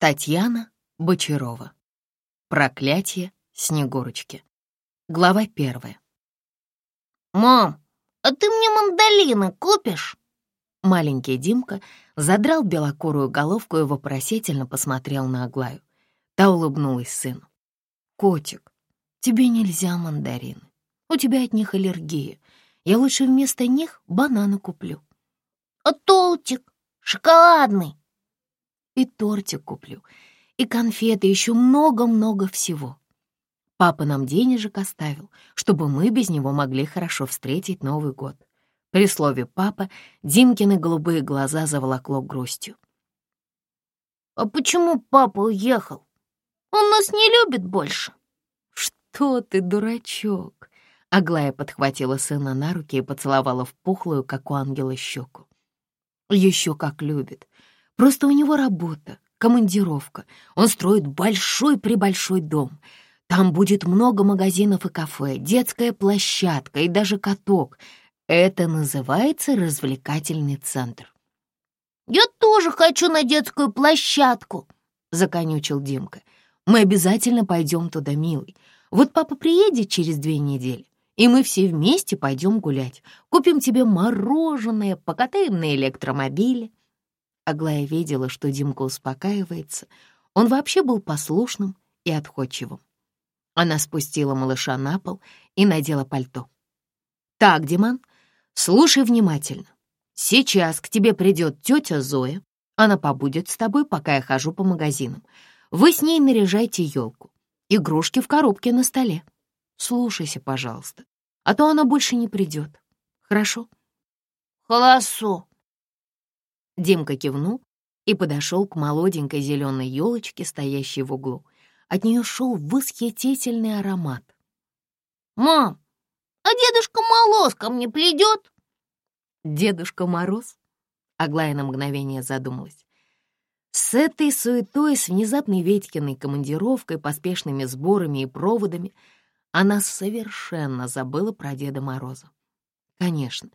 Татьяна Бочарова. Проклятие Снегурочки. Глава первая. «Мам, а ты мне мандолины купишь?» Маленький Димка задрал белокурую головку и вопросительно посмотрел на Аглаю. Та улыбнулась сыну. «Котик, тебе нельзя мандарины. У тебя от них аллергия. Я лучше вместо них бананы куплю». «А тортик шоколадный?» «И тортик куплю, и конфеты, еще много-много всего. Папа нам денежек оставил, чтобы мы без него могли хорошо встретить Новый год». При слове «папа» Димкины голубые глаза заволокло грустью. «А почему папа уехал? Он нас не любит больше». «Что ты, дурачок?» Аглая подхватила сына на руки и поцеловала в пухлую, как у ангела, щеку. Еще как любит. Просто у него работа, командировка. Он строит большой-пребольшой дом. Там будет много магазинов и кафе, детская площадка и даже каток. Это называется развлекательный центр. «Я тоже хочу на детскую площадку», — законючил Димка. «Мы обязательно пойдем туда, милый. Вот папа приедет через две недели и мы все вместе пойдем гулять. Купим тебе мороженое, покатаем на электромобиле». Аглая видела, что Димка успокаивается. Он вообще был послушным и отходчивым. Она спустила малыша на пол и надела пальто. «Так, Диман, слушай внимательно. Сейчас к тебе придет тетя Зоя. Она побудет с тобой, пока я хожу по магазинам. Вы с ней наряжайте елку. Игрушки в коробке на столе. Слушайся, пожалуйста а то она больше не придет. Хорошо?» «Холосо!» Димка кивнул и подошел к молоденькой зеленой елочке, стоящей в углу. От нее шел восхитительный аромат. «Мам, а Дедушка Мороз ко мне придет?» «Дедушка Мороз?» Аглая на мгновение задумалась. С этой суетой, с внезапной Ведькиной командировкой, поспешными сборами и проводами — она совершенно забыла про Деда Мороза. Конечно,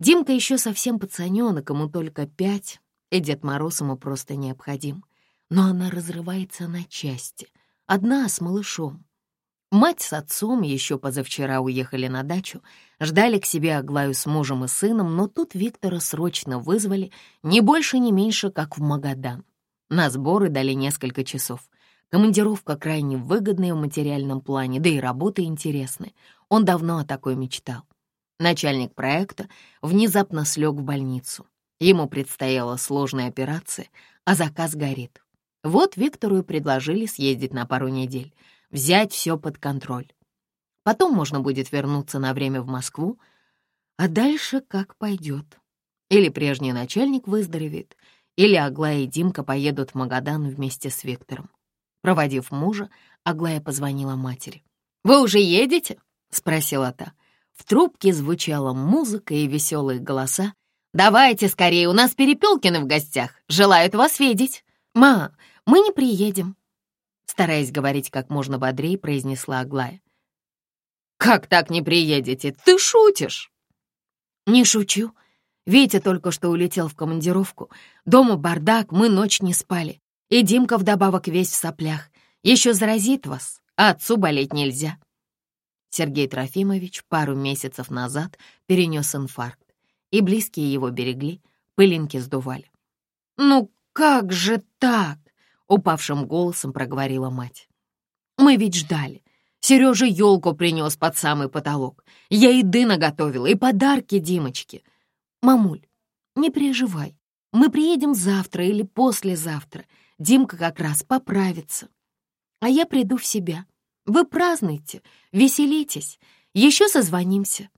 Димка еще совсем пацаненок, ему только пять, и Дед Мороз ему просто необходим. Но она разрывается на части, одна с малышом. Мать с отцом еще позавчера уехали на дачу, ждали к себе Аглаю с мужем и сыном, но тут Виктора срочно вызвали, не больше, не меньше, как в Магадан. На сборы дали несколько часов. Командировка крайне выгодная в материальном плане, да и работа интересная. Он давно о такой мечтал. Начальник проекта внезапно слег в больницу. Ему предстояла сложная операция, а заказ горит. Вот Виктору и предложили съездить на пару недель, взять все под контроль. Потом можно будет вернуться на время в Москву, а дальше как пойдет. Или прежний начальник выздоровеет, или Аглая и Димка поедут в Магадан вместе с Виктором. Проводив мужа, Аглая позвонила матери. «Вы уже едете?» — спросила та. В трубке звучала музыка и веселые голоса. «Давайте скорее, у нас Перепелкины в гостях. Желают вас видеть». «Ма, мы не приедем», — стараясь говорить как можно бодрее, произнесла Аглая. «Как так не приедете? Ты шутишь?» «Не шучу. Витя только что улетел в командировку. Дома бардак, мы ночь не спали. И Димка вдобавок весь в соплях. Еще заразит вас, а отцу болеть нельзя. Сергей Трофимович пару месяцев назад перенес инфаркт, и близкие его берегли, пылинки сдували. «Ну как же так?» — упавшим голосом проговорила мать. «Мы ведь ждали. Сережа елку принес под самый потолок. Я еды наготовила и подарки Димочке. Мамуль, не переживай, мы приедем завтра или послезавтра. Димка как раз поправится. А я приду в себя. Вы празднуйте, веселитесь, еще созвонимся.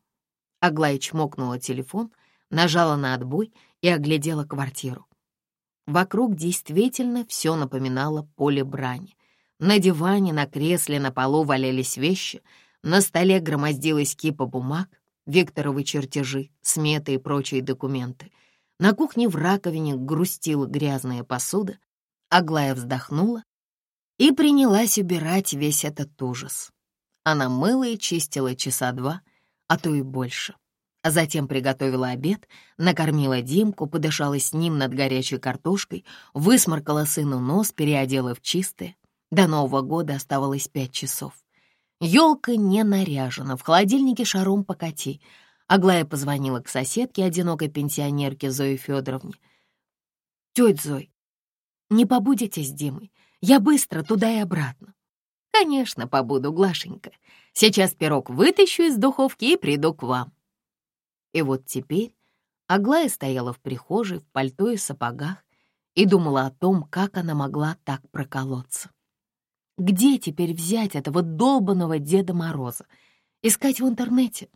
Аглая чмокнула телефон, нажала на отбой и оглядела квартиру. Вокруг действительно все напоминало поле брани. На диване, на кресле, на полу валялись вещи, на столе громоздилась кипа бумаг, Викторовы чертежи, сметы и прочие документы. На кухне в раковине грустила грязная посуда, Аглая вздохнула и принялась убирать весь этот ужас. Она мыла и чистила часа два, а то и больше. а затем приготовила обед, накормила Димку, подышала с ним над горячей картошкой, высморкала сыну нос, переодела в чистое. До Нового года оставалось пять часов. Елка не наряжена, в холодильнике шаром покати. Аглая позвонила к соседке, одинокой пенсионерке Зое Федоровне. «Тетя Зой, не побудете с Димой? Я быстро туда и обратно». «Конечно, побуду, Глашенька. Сейчас пирог вытащу из духовки и приду к вам». И вот теперь Аглая стояла в прихожей в пальто и сапогах и думала о том, как она могла так проколоться. Где теперь взять этого долбанного Деда Мороза? Искать в интернете?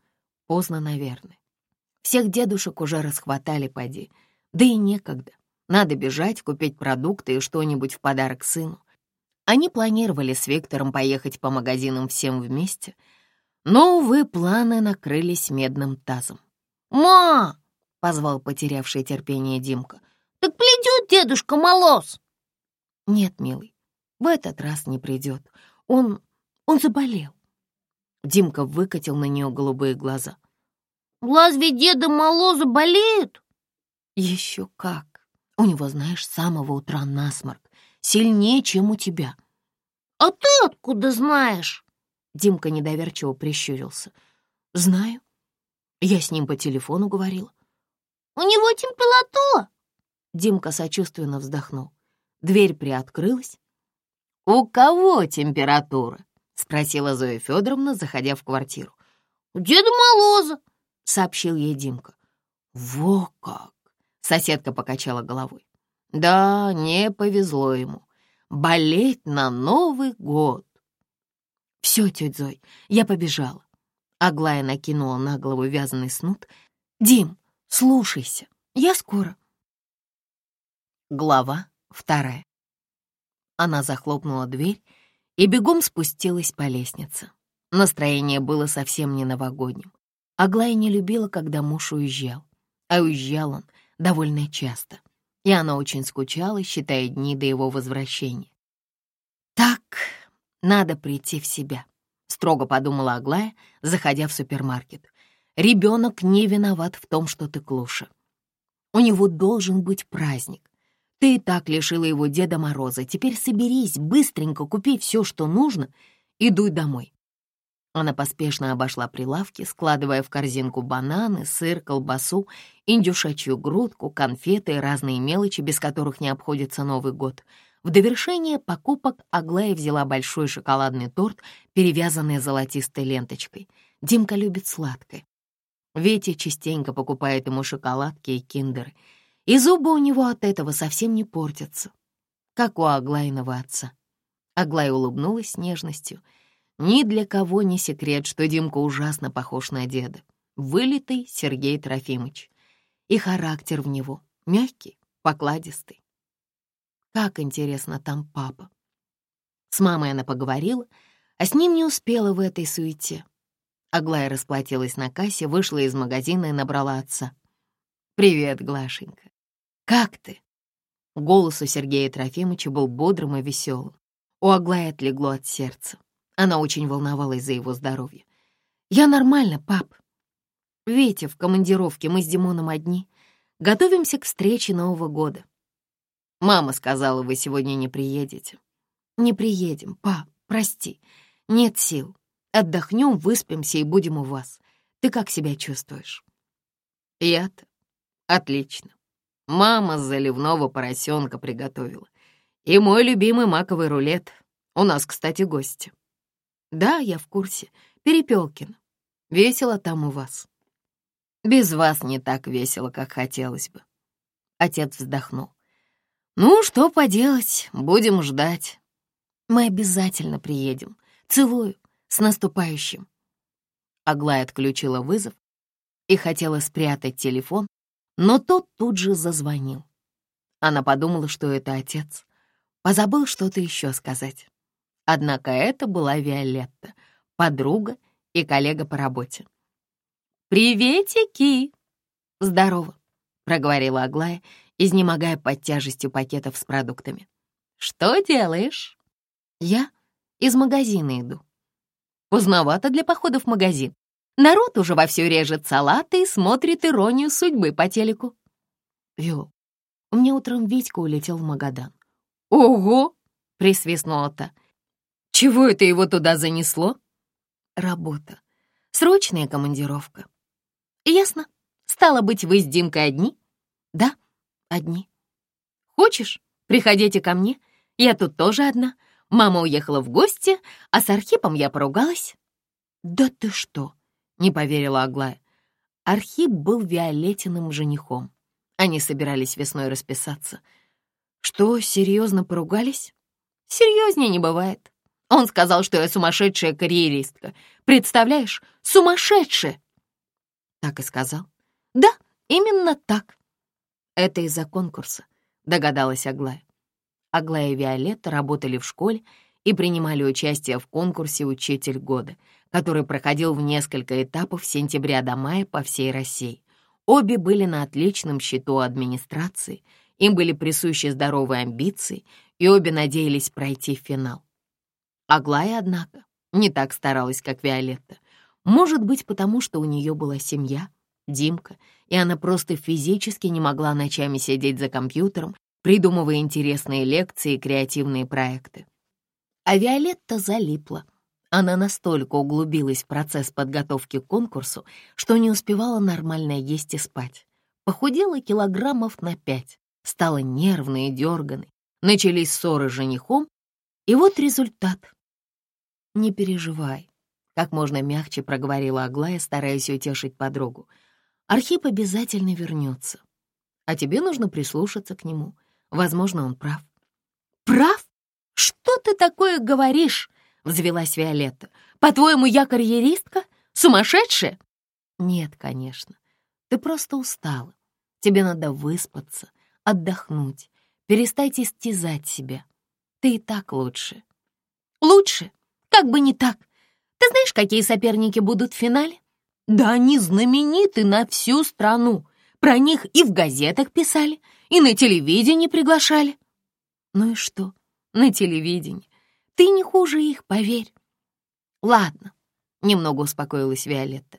Поздно, наверное. Всех дедушек уже расхватали, поди. Да и некогда. Надо бежать, купить продукты и что-нибудь в подарок сыну. Они планировали с Виктором поехать по магазинам всем вместе, но, увы, планы накрылись медным тазом. «Ма!» — позвал потерявший терпение Димка. «Так придет дедушка Молос!» «Нет, милый, в этот раз не придет. Он... он заболел». Димка выкатил на нее голубые глаза. «Разве деда Мороза болеет?» «Еще как. У него, знаешь, с самого утра насморк. Сильнее, чем у тебя». «А ты откуда знаешь?» Димка недоверчиво прищурился. «Знаю. Я с ним по телефону говорила. «У него температура!» Димка сочувственно вздохнул. Дверь приоткрылась. «У кого температура?» — спросила Зоя Федоровна, заходя в квартиру. «У Деда Мороза!» — сообщил ей Димка. «Во как!» — соседка покачала головой. «Да, не повезло ему. Болеть на Новый год!» «Все, тетя Зой, я побежала. Аглая накинула на голову вязаный снуд. «Дим, слушайся, я скоро». Глава вторая. Она захлопнула дверь и бегом спустилась по лестнице. Настроение было совсем не новогодним. Аглая не любила, когда муж уезжал, а уезжал он довольно часто, и она очень скучала, считая дни до его возвращения. Так, надо прийти в себя. — строго подумала Аглая, заходя в супермаркет. «Ребенок не виноват в том, что ты клуша. У него должен быть праздник. Ты и так лишила его Деда Мороза. Теперь соберись, быстренько купи все, что нужно, и дуй домой». Она поспешно обошла прилавки, складывая в корзинку бананы, сыр, колбасу, индюшачью грудку, конфеты и разные мелочи, без которых не обходится Новый год — в довершение покупок Аглая взяла большой шоколадный торт, перевязанный золотистой ленточкой. Димка любит сладкое. Ветя частенько покупает ему шоколадки и киндеры, и зубы у него от этого совсем не портятся, как у Аглайного отца. Аглая улыбнулась с нежностью. Ни для кого не секрет, что Димка ужасно похож на деда. Вылитый Сергей Трофимович. И характер в него мягкий, покладистый. Как интересно там папа. С мамой она поговорила, а с ним не успела в этой суете. Аглая расплатилась на кассе, вышла из магазина и набрала отца. «Привет, Глашенька. Как ты?» Голос у Сергея Трофимовича был бодрым и веселым. У Аглаи отлегло от сердца. Она очень волновалась за его здоровье. «Я нормально, пап. Витя, в командировке мы с Димоном одни. Готовимся к встрече Нового года. Мама сказала, вы сегодня не приедете. Не приедем, па, прости. Нет сил. Отдохнем, выспимся и будем у вас. Ты как себя чувствуешь? Я-то отлично. Мама заливного поросенка приготовила. И мой любимый маковый рулет. У нас, кстати, гости. Да, я в курсе. Перепелкин. Весело там у вас. Без вас не так весело, как хотелось бы. Отец вздохнул. «Ну, что поделать, будем ждать. Мы обязательно приедем. Целую, с наступающим». Аглая отключила вызов и хотела спрятать телефон, но тот тут же зазвонил. Она подумала, что это отец. Позабыл что-то еще сказать. Однако это была Виолетта, подруга и коллега по работе. «Приветики!» «Здорово», — проговорила Аглая изнемогая под тяжестью пакетов с продуктами. «Что делаешь?» «Я из магазина иду». «Поздновато для похода в магазин. Народ уже вовсю режет салаты и смотрит иронию судьбы по телеку. Виол, у меня утром Витька улетел в Магадан. Ого! присвистнула та. Чего это его туда занесло? Работа. Срочная командировка. Ясно. Стало быть, вы с Димкой одни? Да, одни. Хочешь, приходите ко мне? Я тут тоже одна. Мама уехала в гости, а с Архипом я поругалась. Да ты что? Не поверила Аглая. Архип был Виолетиным женихом. Они собирались весной расписаться. Что, серьезно поругались? Серьезнее не бывает. Он сказал, что я сумасшедшая карьеристка. Представляешь, сумасшедшая! Так и сказал. Да, именно так. Это из-за конкурса, догадалась Аглая. Аглая и Виолетта работали в школе и принимали участие в конкурсе «Учитель года», который проходил в несколько этапов с сентября до мая по всей России. Обе были на отличном счету администрации, им были присущи здоровые амбиции, и обе надеялись пройти финал. Аглая, однако, не так старалась, как Виолетта. Может быть, потому что у нее была семья, Димка, и она просто физически не могла ночами сидеть за компьютером, придумывая интересные лекции и креативные проекты. А Виолетта залипла. Она настолько углубилась в процесс подготовки к конкурсу, что не успевала нормально есть и спать. Похудела килограммов на пять, стала нервной и дерганой, начались ссоры с женихом, и вот результат. «Не переживай», — как можно мягче проговорила Аглая, стараясь утешить подругу. «Архип обязательно вернется, а тебе нужно прислушаться к нему. Возможно, он прав». «Прав? Что ты такое говоришь?» — взвелась Виолетта. «По-твоему, я карьеристка? Сумасшедшая?» «Нет, конечно. Ты просто устала. Тебе надо выспаться, отдохнуть, перестать истязать себя. Ты и так лучше». «Лучше? Как бы не так. Ты знаешь, какие соперники будут в финале? Да они знамениты на всю страну. Про них и в газетах писали, и на телевидении приглашали. Ну и что? На телевидении. Ты не хуже их, поверь. Ладно, немного успокоилась Виолетта.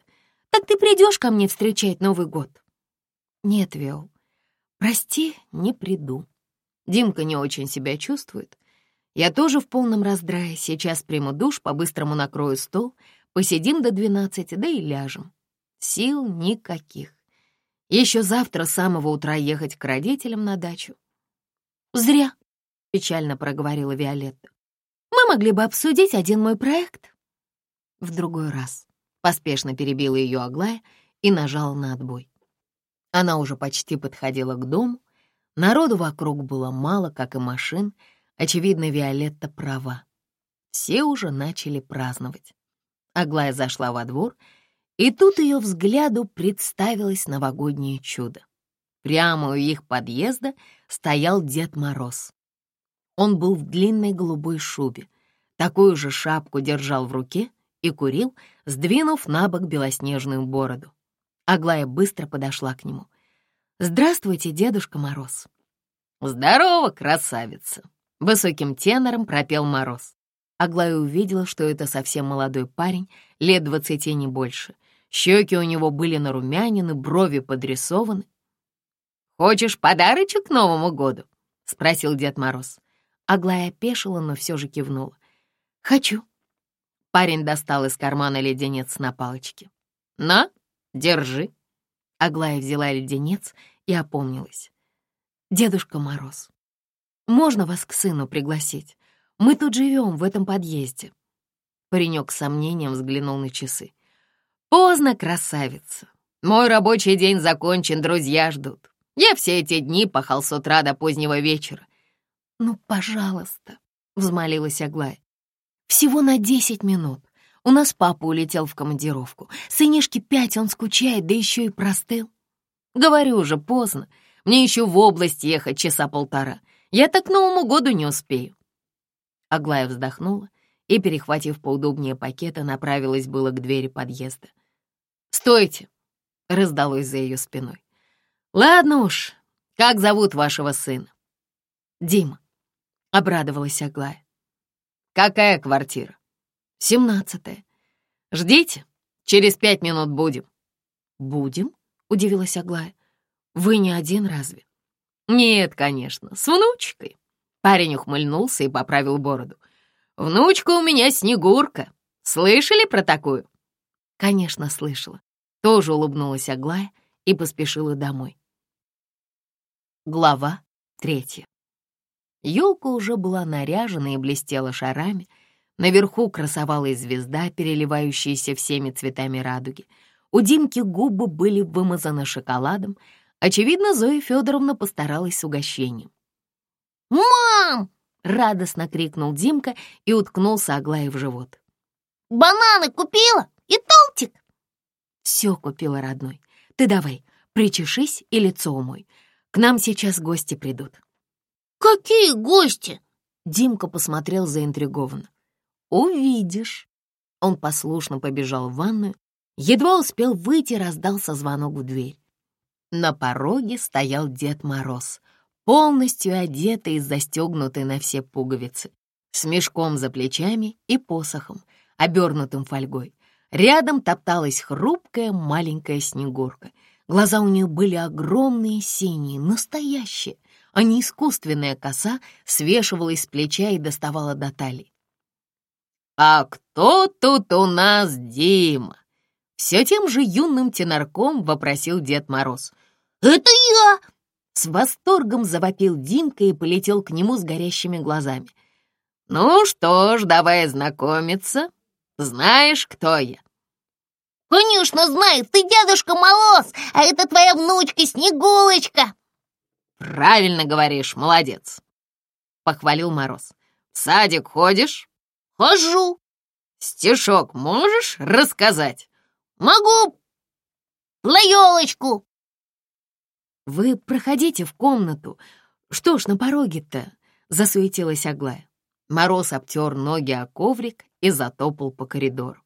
Так ты придешь ко мне встречать Новый год? Нет, Виол, прости, не приду. Димка не очень себя чувствует. Я тоже в полном раздрае. Сейчас приму душ, по-быстрому накрою стол, посидим до двенадцати, да и ляжем. Сил никаких. Еще завтра с самого утра ехать к родителям на дачу. «Зря», — печально проговорила Виолетта. «Мы могли бы обсудить один мой проект». В другой раз поспешно перебила ее Аглая и нажала на отбой. Она уже почти подходила к дому. Народу вокруг было мало, как и машин. Очевидно, Виолетта права. Все уже начали праздновать. Аглая зашла во двор — и тут ее взгляду представилось новогоднее чудо. Прямо у их подъезда стоял Дед Мороз. Он был в длинной голубой шубе, такую же шапку держал в руке и курил, сдвинув на бок белоснежную бороду. Аглая быстро подошла к нему. «Здравствуйте, Дедушка Мороз». «Здорово, красавица!» — высоким тенором пропел Мороз. Аглая увидела, что это совсем молодой парень, лет двадцати не больше — Щеки у него были нарумянины, брови подрисованы. «Хочешь подарочек к Новому году?» — спросил Дед Мороз. Аглая опешила, но все же кивнула. «Хочу». Парень достал из кармана леденец на палочке. «На, держи». Аглая взяла леденец и опомнилась. «Дедушка Мороз, можно вас к сыну пригласить? Мы тут живем, в этом подъезде». Паренек с сомнением взглянул на часы. «Поздно, красавица. Мой рабочий день закончен, друзья ждут. Я все эти дни пахал с утра до позднего вечера». «Ну, пожалуйста», — взмолилась Аглая. «Всего на десять минут. У нас папа улетел в командировку. Сынишке пять, он скучает, да еще и простыл». «Говорю же, поздно. Мне еще в область ехать часа полтора. Я так к Новому году не успею». Аглая вздохнула и, перехватив поудобнее пакета, направилась было к двери подъезда. «Стойте!» — раздалось за ее спиной. «Ладно уж, как зовут вашего сына?» «Дима», — обрадовалась Аглая. «Какая квартира?» «Семнадцатая. Ждите, Через пять минут будем». «Будем?» — удивилась Аглая. «Вы не один разве?» «Нет, конечно, с внучкой». Парень ухмыльнулся и поправил бороду. «Внучка у меня Снегурка. Слышали про такую?» «Конечно, слышала». Тоже улыбнулась Аглая и поспешила домой. Глава третья. Елка уже была наряжена и блестела шарами. Наверху красовалась звезда, переливающаяся всеми цветами радуги. У Димки губы были вымазаны шоколадом. Очевидно, Зоя Федоровна постаралась с угощением. «Мам!» — радостно крикнул Димка и уткнулся Аглае в живот. «Бананы купила и толтик!» «Все купила, родной. Ты давай, причешись и лицо умой. К нам сейчас гости придут». «Какие гости?» Димка посмотрел заинтригованно. «Увидишь». Он послушно побежал в ванную. Едва успел выйти, раздался звонок в дверь. На пороге стоял Дед Мороз, полностью одетый и застегнутый на все пуговицы, с мешком за плечами и посохом, обернутым фольгой. Рядом топталась хрупкая маленькая снегурка. Глаза у нее были огромные, синие, настоящие, а не искусственная коса свешивалась с плеча и доставала до талии. «А кто тут у нас Дима?» Все тем же юным тенорком вопросил Дед Мороз. «Это я!» С восторгом завопил Димка и полетел к нему с горящими глазами. «Ну что ж, давай знакомиться. Знаешь, кто я?» «Конечно знаю, ты Дедушка Мороз, а это твоя внучка Снегулочка!» «Правильно говоришь, молодец!» — похвалил Мороз. «В садик ходишь?» «Хожу!» «Стишок можешь рассказать?» «Могу! На елочку!» «Вы проходите в комнату. Что ж, на пороге-то?» — засуетилась Аглая. Мороз обтер ноги о коврик и затопал по коридору.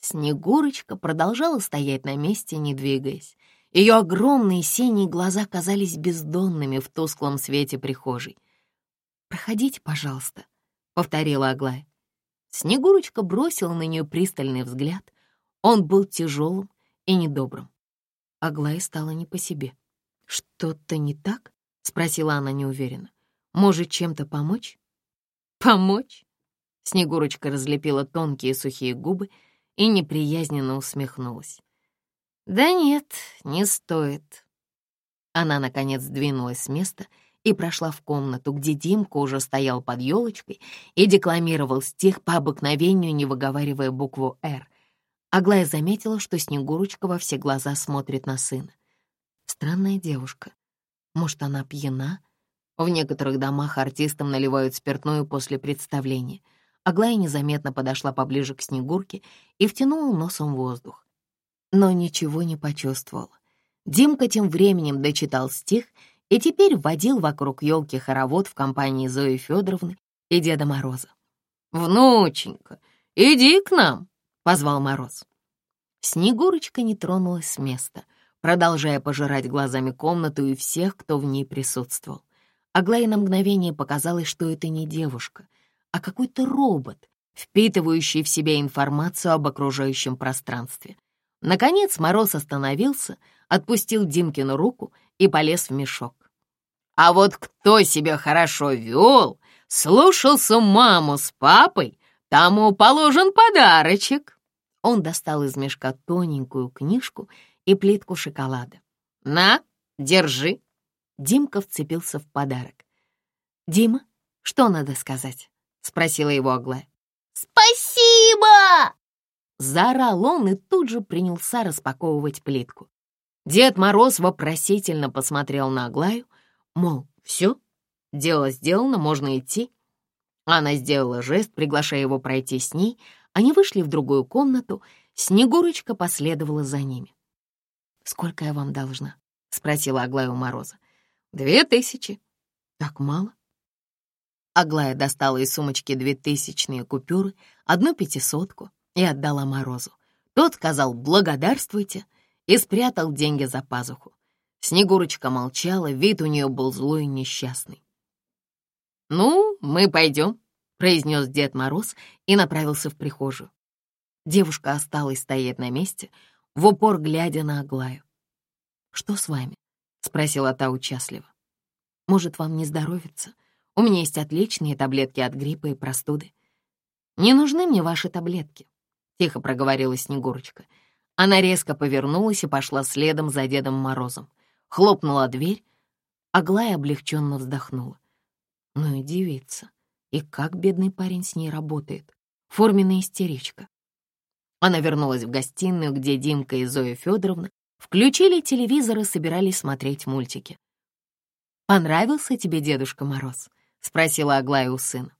Снегурочка продолжала стоять на месте, не двигаясь. Ее огромные синие глаза казались бездонными в тусклом свете прихожей. «Проходите, пожалуйста», — повторила Аглая. Снегурочка бросила на нее пристальный взгляд. Он был тяжелым и недобрым. Аглая стала не по себе. «Что-то не так?» — спросила она неуверенно. «Может, чем-то помочь?» «Помочь?» Снегурочка разлепила тонкие сухие губы и неприязненно усмехнулась. «Да нет, не стоит». Она, наконец, двинулась с места и прошла в комнату, где Димка уже стоял под елочкой и декламировал стих по обыкновению, не выговаривая букву «Р». Аглая заметила, что Снегурочка во все глаза смотрит на сына. Странная девушка. Может, она пьяна? В некоторых домах артистам наливают спиртное после представления. Аглая незаметно подошла поближе к Снегурке и втянула носом воздух. Но ничего не почувствовала. Димка тем временем дочитал стих и теперь водил вокруг елки хоровод в компании Зои Федоровны и Деда Мороза. «Внученька, иди к нам!» — позвал Мороз. Снегурочка не тронулась с места — продолжая пожирать глазами комнату и всех, кто в ней присутствовал. Аглае на мгновение показалось, что это не девушка, а какой-то робот, впитывающий в себя информацию об окружающем пространстве. Наконец Мороз остановился, отпустил Димкину руку и полез в мешок. «А вот кто себя хорошо вел, слушался маму с папой, тому положен подарочек». Он достал из мешка тоненькую книжку и плитку шоколада. «На, держи!» Димка вцепился в подарок. «Дима, что надо сказать?» — спросила его Аглая. «Спасибо!» Заорал он и тут же принялся распаковывать плитку. Дед Мороз вопросительно посмотрел на Аглаю, мол, все, дело сделано, можно идти. Она сделала жест, приглашая его пройти с ней. Они вышли в другую комнату, Снегурочка последовала за ними. «Сколько я вам должна?» — спросила Аглая у Мороза. «Две тысячи». «Так мало?» Аглая достала из сумочки две тысячные купюры, одну пятисотку и отдала Морозу. Тот сказал «благодарствуйте» и спрятал деньги за пазуху. Снегурочка молчала, вид у нее был злой и несчастный. «Ну, мы пойдем», — произнес Дед Мороз и направился в прихожую. Девушка осталась стоять на месте, в упор глядя на Аглаю. «Что с вами?» — спросила та участливо. «Может, вам не здоровится? У меня есть отличные таблетки от гриппа и простуды». «Не нужны мне ваши таблетки», — тихо проговорила Снегурочка. Она резко повернулась и пошла следом за Дедом Морозом. Хлопнула дверь, Аглая облегченно вздохнула. Ну и девица. И как бедный парень с ней работает. Форменная истеричка. Она вернулась в гостиную, где Димка и Зоя Федоровна включили телевизор и собирались смотреть мультики. «Понравился тебе Дедушка Мороз?» — спросила Аглая у сына.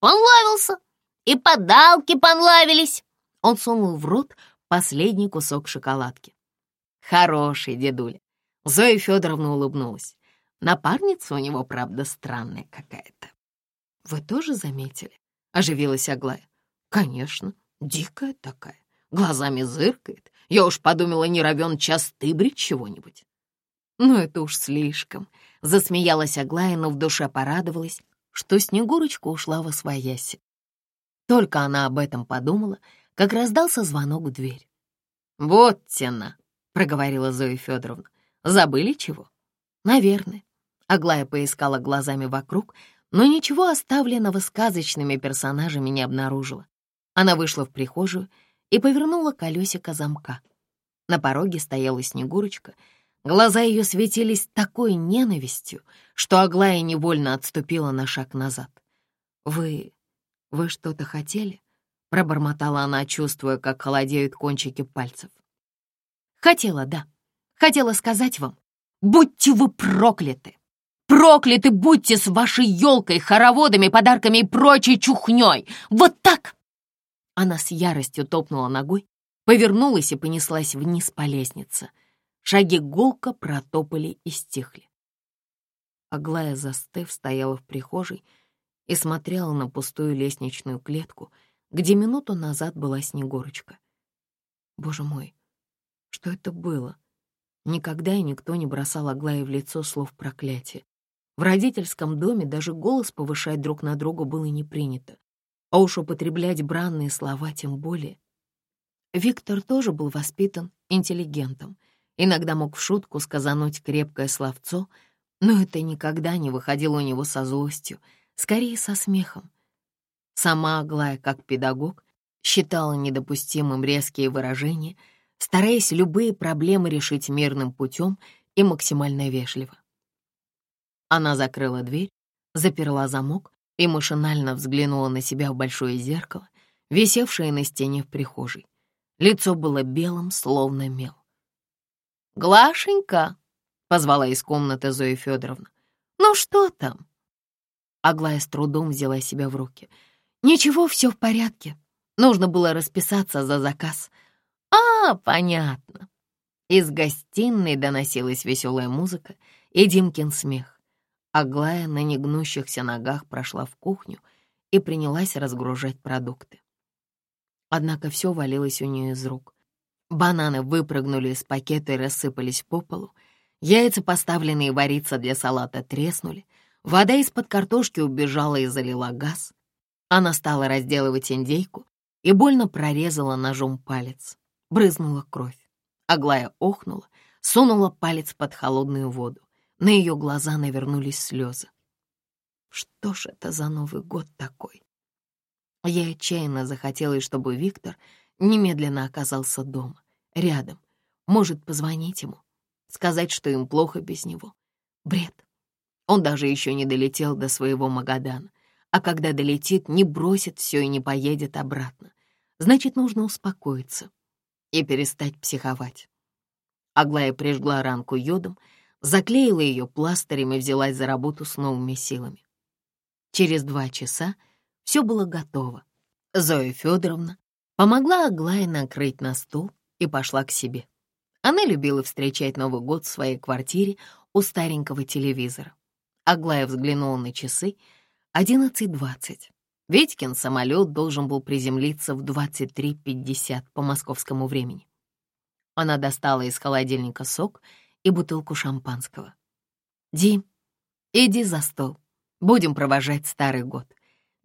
«Понравился! И подалки понравились!» Он сунул в рот последний кусок шоколадки. «Хороший дедуля!» Зоя Федоровна улыбнулась. Напарница у него, правда, странная какая-то. «Вы тоже заметили?» — оживилась Аглая. «Конечно, дикая такая, глазами зыркает. Я уж подумала, не равен час тыбрить чего-нибудь». «Ну, это уж слишком», — засмеялась Аглая, но в душе порадовалась, что Снегурочка ушла во свояси. Только она об этом подумала, как раздался звонок в дверь. «Вот тена», — проговорила Зоя Федоровна. «Забыли чего?» «Наверное». Аглая поискала глазами вокруг, но ничего оставленного сказочными персонажами не обнаружила. Она вышла в прихожую и повернула колесико замка. На пороге стояла Снегурочка. Глаза ее светились такой ненавистью, что Аглая невольно отступила на шаг назад. «Вы... вы что-то хотели?» — пробормотала она, чувствуя, как холодеют кончики пальцев. «Хотела, да. Хотела сказать вам, будьте вы прокляты!» Прокляты будьте с вашей елкой, хороводами, подарками и прочей чухней! Вот так!» Она с яростью топнула ногой, повернулась и понеслась вниз по лестнице. Шаги гулко протопали и стихли. Аглая, застыв, стояла в прихожей и смотрела на пустую лестничную клетку, где минуту назад была Снегурочка. Боже мой, что это было? Никогда и никто не бросал Аглае в лицо слов проклятия. В родительском доме даже голос повышать друг на друга было не принято, а уж употреблять бранные слова тем более. Виктор тоже был воспитан интеллигентом, иногда мог в шутку сказануть крепкое словцо, но это никогда не выходило у него со злостью, скорее со смехом. Сама Аглая, как педагог, считала недопустимым резкие выражения, стараясь любые проблемы решить мирным путем и максимально вежливо. Она закрыла дверь, заперла замок и машинально взглянула на себя в большое зеркало, висевшее на стене в прихожей. Лицо было белым, словно мел. «Глашенька!» — позвала из комнаты Зоя Федоровна. «Ну что там?» Аглая с трудом взяла себя в руки. «Ничего, все в порядке. Нужно было расписаться за заказ». «А, понятно». Из гостиной доносилась веселая музыка и Димкин смех. Аглая на негнущихся ногах прошла в кухню и принялась разгружать продукты. Однако все валилось у нее из рук. Бананы выпрыгнули из пакета и рассыпались по полу, яйца, поставленные вариться для салата, треснули, вода из-под картошки убежала и залила газ. Она стала разделывать индейку и больно прорезала ножом палец. Брызнула кровь. Аглая охнула, сунула палец под холодную воду. На ее глаза навернулись слезы. Что ж это за Новый год такой? Я отчаянно захотелось, чтобы Виктор немедленно оказался дома, рядом. Может, позвонить ему, сказать, что им плохо без него. Бред. Он даже еще не долетел до своего Магадана, а когда долетит, не бросит все и не поедет обратно. Значит, нужно успокоиться и перестать психовать. Аглая прижгла ранку йодом, заклеила ее пластырем и взялась за работу с новыми силами. Через два часа все было готово. Зоя Федоровна помогла Аглае накрыть на стол и пошла к себе. Она любила встречать Новый год в своей квартире у старенького телевизора. Аглая взглянула на часы. Одиннадцать двадцать. Ведькин самолет должен был приземлиться в 23.50 по московскому времени. Она достала из холодильника сок и бутылку шампанского. «Дим, иди за стол. Будем провожать Старый год».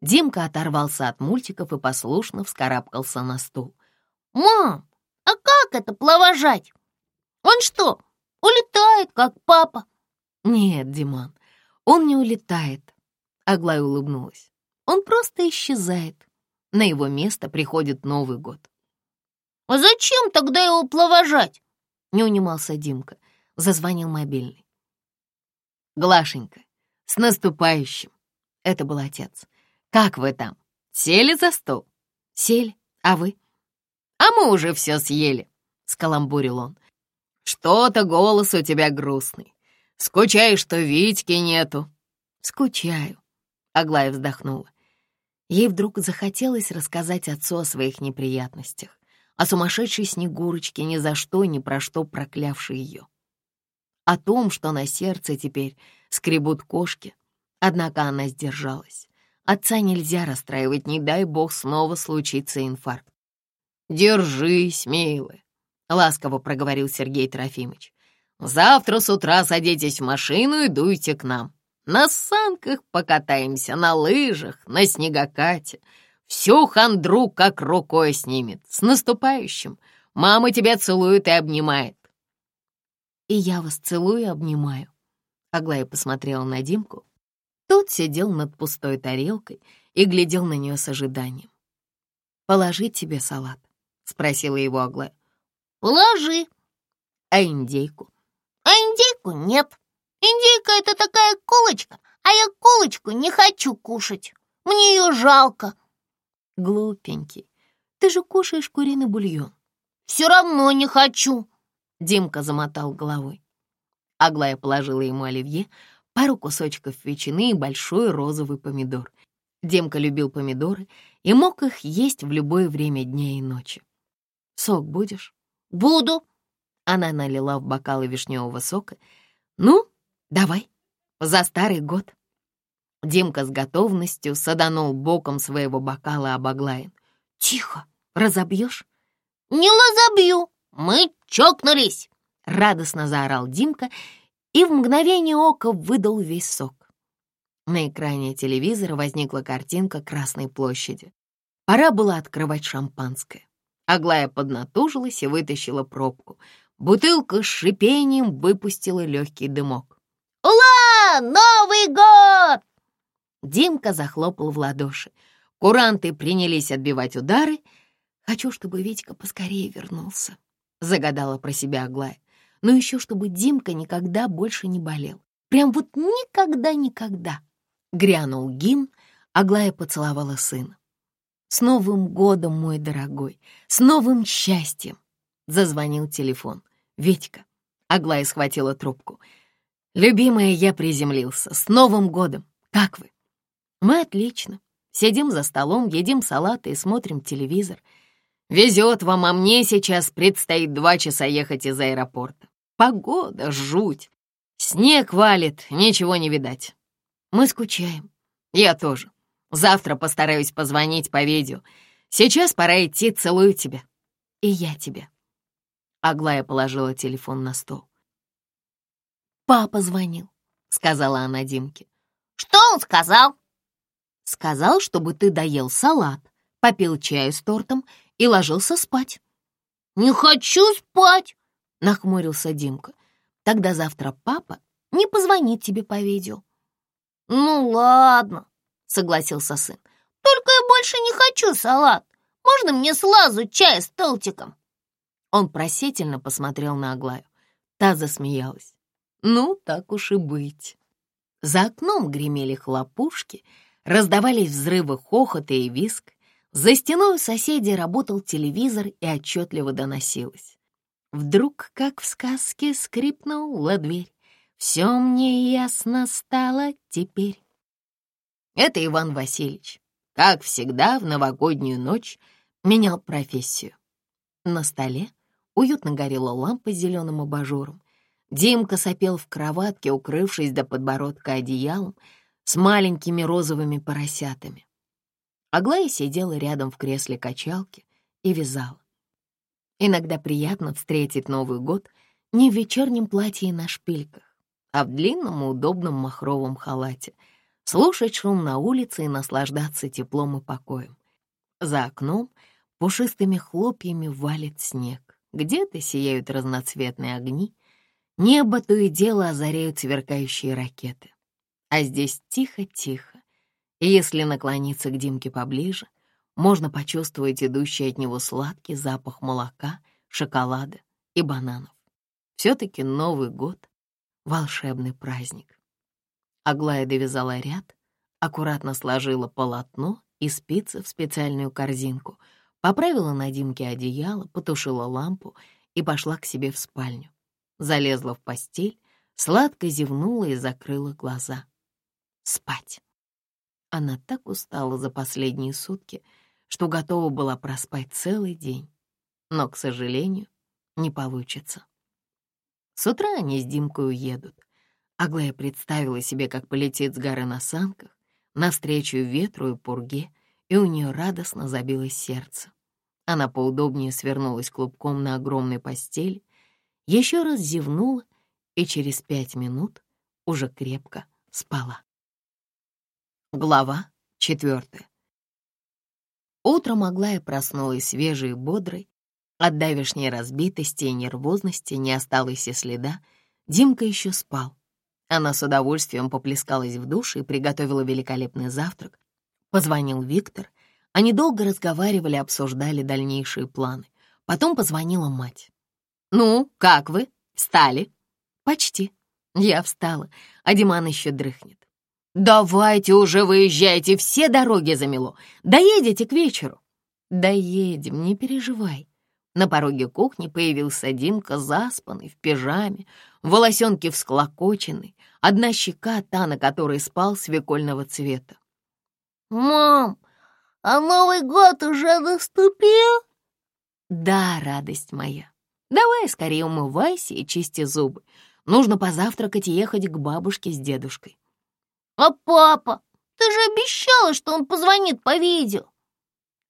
Димка оторвался от мультиков и послушно вскарабкался на стул. Мам, а как это плаважать? Он что, улетает, как папа? Нет, Диман, он не улетает. Аглая улыбнулась. Он просто исчезает. На его место приходит Новый год. «А зачем тогда его плаважать?» Не унимался Димка. Зазвонил мобильный. «Глашенька, с наступающим!» Это был отец. «Как вы там? Сели за стол?» «Сели. А вы?» «А мы уже все съели», — скаламбурил он. «Что-то голос у тебя грустный. Скучаешь, что Витьки нету?» «Скучаю», — Аглая вздохнула. Ей вдруг захотелось рассказать отцу о своих неприятностях, о сумасшедшей Снегурочке, ни за что, ни про что проклявшей ее. О том, что на сердце теперь скребут кошки, однако она сдержалась. Отца нельзя расстраивать, не дай бог снова случится инфаркт. «Держись, милая», — ласково проговорил Сергей Трофимович. «Завтра с утра садитесь в машину и дуйте к нам. На санках покатаемся, на лыжах, на снегокате. Всю хандру как рукой снимет. С наступающим. Мама тебя целует и обнимает. И я вас целую и обнимаю. Аглая посмотрела на Димку. Тот сидел над пустой тарелкой и глядел на нее с ожиданием. «Положить тебе салат?» — спросила его Аглая. «Положи». «А индейку?» «А индейку нет», Индейка — это такая колочка, а я колочку не хочу кушать. Мне ее жалко. Глупенький, ты же кушаешь куриный бульон. Все равно не хочу. Димка замотал головой. Аглая положила ему оливье, пару кусочков ветчины и большой розовый помидор. Демка любил помидоры и мог их есть в любое время дня и ночи. «Сок будешь?» «Буду». Она налила в бокалы вишневого сока. «Ну, Давай, за старый год. Димка с готовностью саданул боком своего бокала об Аглаин. Тихо, разобьешь? Не разобью, мы чокнулись. Радостно заорал Димка и в мгновение ока выдал весь сок. На экране телевизора возникла картинка Красной площади. Пора было открывать шампанское. Аглая поднатужилась и вытащила пробку. Бутылка с шипением выпустила легкий дымок. «Ула! Новый год!» Димка захлопал в ладоши. Куранты принялись отбивать удары. «Хочу, чтобы Витька поскорее вернулся», — загадала про себя Аглая. «Но еще чтобы Димка никогда больше не болел. Прям вот никогда-никогда». Грянул гимн, Аглая поцеловала сына. «С Новым годом, мой дорогой! С новым счастьем!» Зазвонил телефон. «Витька!» Аглая схватила трубку. «Любимая, я приземлился. С Новым годом! Как вы?» «Мы отлично. Сидим за столом, едим салаты и смотрим телевизор. Везет вам, а мне сейчас предстоит два часа ехать из аэропорта. Погода — жуть. Снег валит, ничего не видать. Мы скучаем. Я тоже. Завтра постараюсь позвонить по видео. Сейчас пора идти, целую тебя. И я тебя». Аглая положила телефон на стол. «Папа звонил», — сказала она Димке. «Что он сказал?» «Сказал, чтобы ты доел салат, попил чаю с тортом и ложился спать». «Не хочу спать», — нахмурился Димка. «Тогда завтра папа не позвонит тебе по видео». «Ну ладно», — согласился сын. «Только я больше не хочу салат. Можно мне слазу чая с толтиком?» Он просительно посмотрел на Аглаю. Та засмеялась. Ну, так уж и быть. За окном гремели хлопушки, раздавались взрывы хохота и виск. За стеной у соседей работал телевизор и отчетливо доносилось. Вдруг, как в сказке, скрипнула дверь. Все мне ясно стало теперь. Это Иван Васильевич, как всегда в новогоднюю ночь, менял профессию. На столе уютно горела лампа с зеленым абажуром. Димка сопел в кроватке, укрывшись до подбородка одеялом с маленькими розовыми поросятами. Аглая сидела рядом в кресле качалки и вязала. Иногда приятно встретить Новый год не в вечернем платье и на шпильках, а в длинном и удобном махровом халате, слушать шум на улице и наслаждаться теплом и покоем. За окном Пушистыми хлопьями валит снег. Где-то сияют разноцветные огни. Небо то и дело озаряют сверкающие ракеты. А здесь тихо-тихо. И если наклониться к Димке поближе, можно почувствовать идущий от него сладкий запах молока, шоколада и бананов. Все-таки Новый год — волшебный праздник. Аглая довязала ряд, аккуратно сложила полотно и спицы в специальную корзинку, поправила на Димке одеяло, потушила лампу и пошла к себе в спальню. Залезла в постель, сладко зевнула и закрыла глаза. Спать. Она так устала за последние сутки, что готова была проспать целый день. Но, к сожалению, не получится. С утра они с Димкой уедут. Аглая представила себе, как полетит с горы на санках, навстречу ветру и пурге, и у нее радостно забилось сердце. Она поудобнее свернулась клубком на огромной постели, еще раз зевнула и через пять минут уже крепко спала. Глава четвертая. Утром Аглая проснулась свежей и бодрой. От давешней разбитости и нервозности не осталось и следа. Димка еще спал. Она с удовольствием поплескалась в душ и приготовила великолепный завтрак. Позвонил Виктор. Они долго разговаривали, обсуждали дальнейшие планы. Потом позвонила мать. «Ну, как вы? Встали?» «Почти. Я встала, а Диман еще дрыхнет. «Давайте уже выезжайте, все дороги замело. Доедете к вечеру». «Доедем, не переживай». На пороге кухни появился Димка, заспанный, в пижаме, волосенки всклокоченный, одна щека, та, на которой спал, свекольного цвета. «Мам, а Новый год уже наступил?» «Да, радость моя. Давай скорее умывайся и чисти зубы. Нужно позавтракать и ехать к бабушке с дедушкой. «А папа? Ты же обещала, что он позвонит по видео!»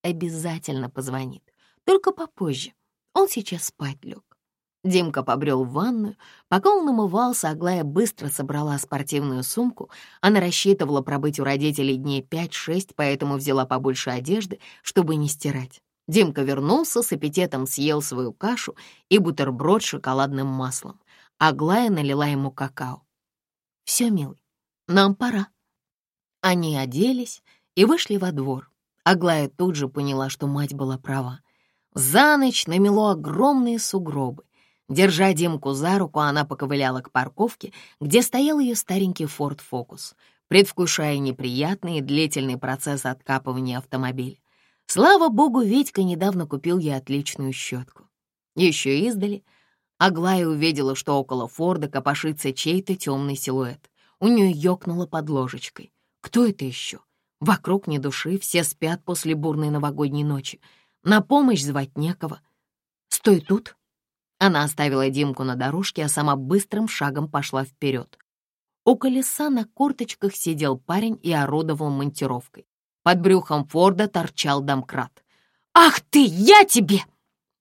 «Обязательно позвонит, только попозже. Он сейчас спать лег». Димка побрел в ванную. Пока он умывался, Аглая быстро собрала спортивную сумку. Она рассчитывала пробыть у родителей дней пять-шесть, поэтому взяла побольше одежды, чтобы не стирать. Димка вернулся, с аппетитом съел свою кашу и бутерброд с шоколадным маслом. Аглая налила ему какао. «Все, милый, нам пора». Они оделись и вышли во двор. Аглая тут же поняла, что мать была права. За ночь намело огромные сугробы. Держа Димку за руку, она поковыляла к парковке, где стоял ее старенький Ford Focus, предвкушая неприятный и длительный процесс откапывания автомобиля. Слава богу, Витька недавно купил ей отличную щетку. Еще издали Аглая увидела, что около Форда копошится чей-то темный силуэт. У нее ёкнуло под ложечкой. Кто это еще? Вокруг ни души, все спят после бурной новогодней ночи. На помощь звать некого. «Стой тут!» Она оставила Димку на дорожке, а сама быстрым шагом пошла вперед. У колеса на корточках сидел парень и орудовал монтировкой. Под брюхом Форда торчал домкрат. «Ах ты, я тебе!»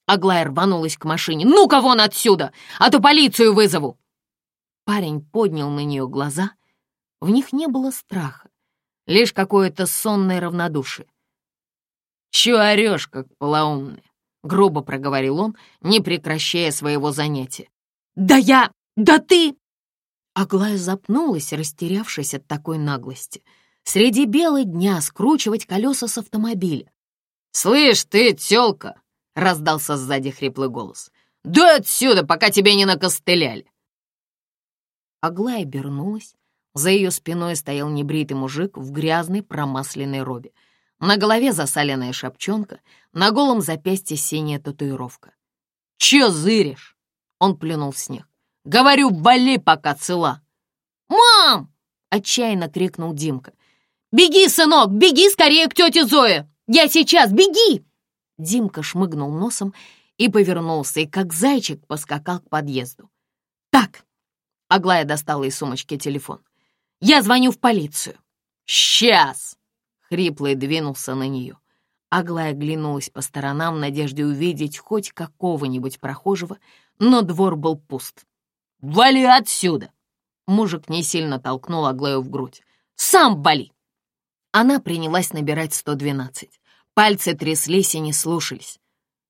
Аглая рванулась к машине. «Ну-ка вон отсюда, а то полицию вызову!» Парень поднял на нее глаза. В них не было страха, лишь какое-то сонное равнодушие. «Чё орёшь, как полоумная?» — грубо проговорил он, не прекращая своего занятия. «Да я! Да ты!» Аглая запнулась, растерявшись от такой наглости. Среди бела дня скручивать колеса с автомобиля. «Слышь ты, тёлка!» — раздался сзади хриплый голос. «Да отсюда, пока тебя не накостыляли!» Аглая обернулась. За ее спиной стоял небритый мужик в грязной промасленной робе. На голове засаленная шапчонка, на голом запястье синяя татуировка. «Чё зыришь?» Он плюнул в снег. «Говорю, вали, пока цела!» «Мам!» — отчаянно крикнул Димка. «Беги, сынок, беги скорее к тете Зое! Я сейчас, беги!» Димка шмыгнул носом и повернулся, и как зайчик поскакал к подъезду. «Так, Аглая достала из сумочки телефон. «Я звоню в полицию». «Сейчас!» — хриплый двинулся на нее. Аглая оглянулась по сторонам в надежде увидеть хоть какого-нибудь прохожего, но двор был пуст. «Вали отсюда!» Мужик не сильно толкнул Аглаю в грудь. «Сам вали!» Она принялась набирать 112. Пальцы тряслись и не слушались.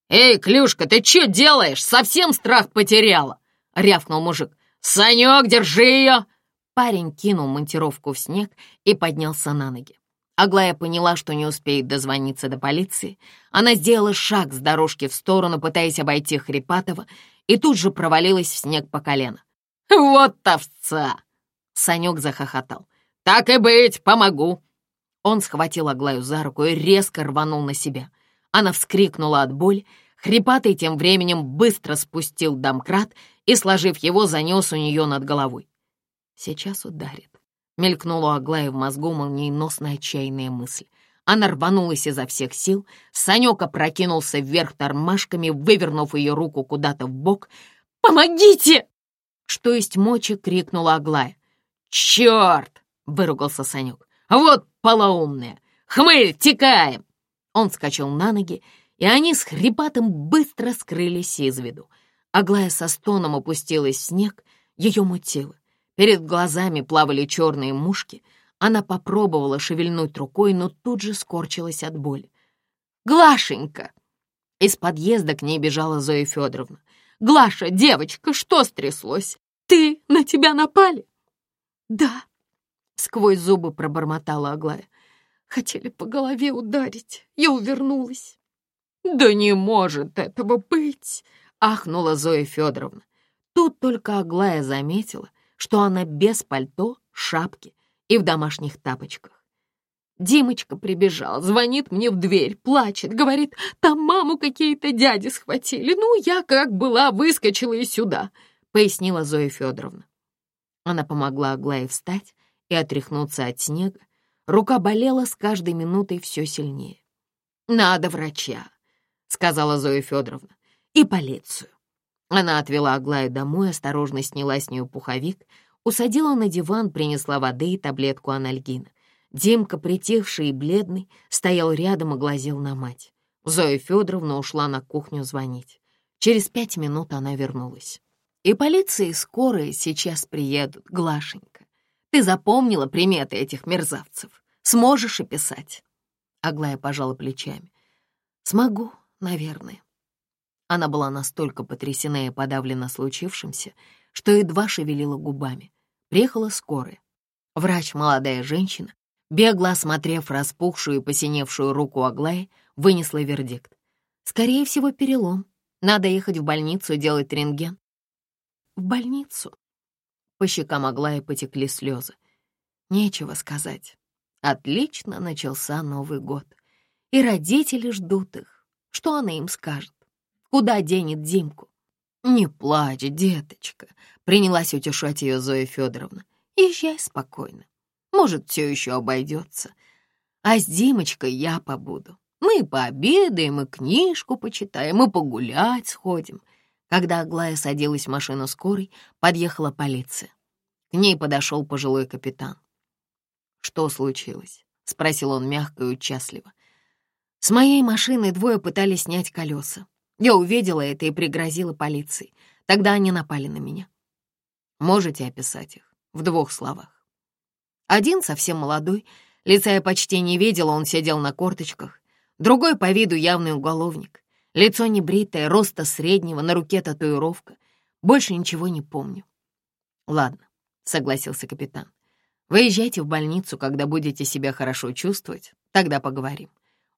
«Эй, Клюшка, ты что делаешь? Совсем страх потеряла?» — рявкнул мужик. «Санек, держи ее!» Парень кинул монтировку в снег и поднялся на ноги. Аглая поняла, что не успеет дозвониться до полиции. Она сделала шаг с дорожки в сторону, пытаясь обойти Хрипатова, и тут же провалилась в снег по колено. «Вот овца!» — Санек захохотал. «Так и быть, помогу!» Он схватил Аглаю за руку и резко рванул на себя. Она вскрикнула от боли. Хрипатый тем временем быстро спустил домкрат и, сложив его, занес у нее над головой. «Сейчас ударит», — мелькнула у Аглаи в мозгу молниеносная отчаянная мысль. Она рванулась изо всех сил, Санек опрокинулся вверх тормашками, вывернув ее руку куда-то в бок. «Помогите!» Что есть мочи, крикнула Аглая. «Черт!» — выругался Санек. «Вот полоумная! Хмырь, текаем!» Он вскочил на ноги, и они с хрипатом быстро скрылись из виду. Аглая со стоном опустилась в снег, ее мутило. Перед глазами плавали черные мушки. Она попробовала шевельнуть рукой, но тут же скорчилась от боли. «Глашенька!» Из подъезда к ней бежала Зоя Федоровна. «Глаша, девочка, что стряслось? Ты, на тебя напали?» «Да», — сквозь зубы пробормотала Аглая. «Хотели по голове ударить. Я увернулась». «Да не может этого быть!» — ахнула Зоя Федоровна. Тут только Аглая заметила, что она без пальто, шапки и в домашних тапочках. Димочка прибежал, звонит мне в дверь, плачет, говорит, там маму какие-то дяди схватили. Ну, я как была, выскочила и сюда, — пояснила Зоя Федоровна. Она помогла Аглае встать и отряхнуться от снега. Рука болела с каждой минутой все сильнее. «Надо врача», — сказала Зоя Федоровна, — «и полицию». Она отвела Аглаю домой, осторожно сняла с нее пуховик, усадила на диван, принесла воды и таблетку анальгина. Димка, притихший и бледный, стоял рядом и глазел на мать. Зоя Федоровна ушла на кухню звонить. Через пять минут она вернулась. И полиция, и скорая сейчас приедут, Глашенька. Ты запомнила приметы этих мерзавцев? Сможешь описать?» Аглая пожала плечами. «Смогу, наверное». Она была настолько потрясена и подавлена случившимся, что едва шевелила губами. Приехала скорая. Врач, молодая женщина, бегло осмотрев распухшую и посиневшую руку Аглаи, вынесла вердикт. «Скорее всего, перелом. Надо ехать в больницу делать рентген». «В больницу?» По щекам Аглаи потекли слезы. Нечего сказать. Отлично начался Новый год. И родители ждут их. Что она им скажет? Куда денет Димку? «Не плачь, деточка», — принялась утешать ее Зоя Федоровна. «Езжай спокойно. Может, все еще обойдется. А с Димочкой я побуду. Мы пообедаем, и книжку почитаем, и погулять сходим». Когда Аглая садилась в машину скорой, подъехала полиция. К ней подошел пожилой капитан. «Что случилось?» — спросил он мягко и участливо. «С моей машины двое пытались снять колеса. Я увидела это и пригрозила полиции. Тогда они напали на меня. Можете описать их в двух словах. Один совсем молодой, лица я почти не видела, он сидел на корточках. Другой по виду явный уголовник. Лицо небритое, роста среднего, на руке татуировка. Больше ничего не помню. Ладно, согласился капитан. Выезжайте в больницу, когда будете себя хорошо чувствовать, тогда поговорим.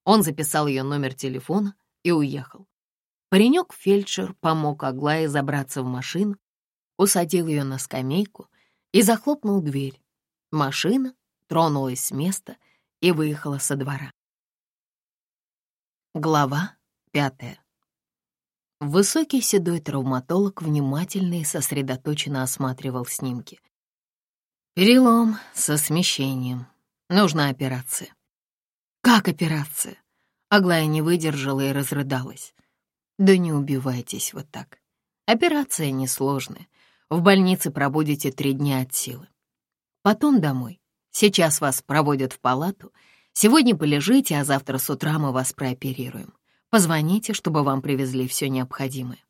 Он записал ее номер телефона и уехал. Паренек-фельдшер помог Аглае забраться в машину, усадил ее на скамейку и захлопнул дверь. Машина тронулась с места и выехала со двора. Глава пятая. Высокий седой травматолог внимательно и сосредоточенно осматривал снимки. Перелом со смещением. Нужна операция. Как операция? Аглая не выдержала и разрыдалась. Да не убивайтесь вот так. Операция несложная. В больнице пробудете три дня от силы. Потом домой. Сейчас вас проводят в палату. Сегодня полежите, а завтра с утра мы вас прооперируем. Позвоните, чтобы вам привезли все необходимое.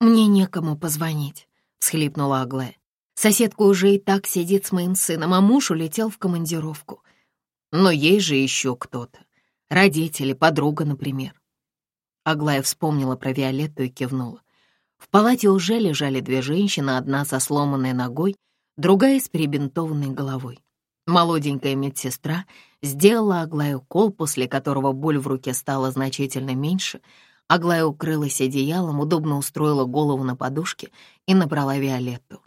Мне некому позвонить, всхлипнула Аглая. Соседка уже и так сидит с моим сыном, а муж улетел в командировку. Но есть же еще кто-то. Родители, подруга, например. Аглая вспомнила про Виолетту и кивнула. В палате уже лежали две женщины, одна со сломанной ногой, другая с перебинтованной головой. Молоденькая медсестра сделала Аглаю укол, после которого боль в руке стала значительно меньше. Аглая укрылась одеялом, удобно устроила голову на подушке и набрала Виолетту.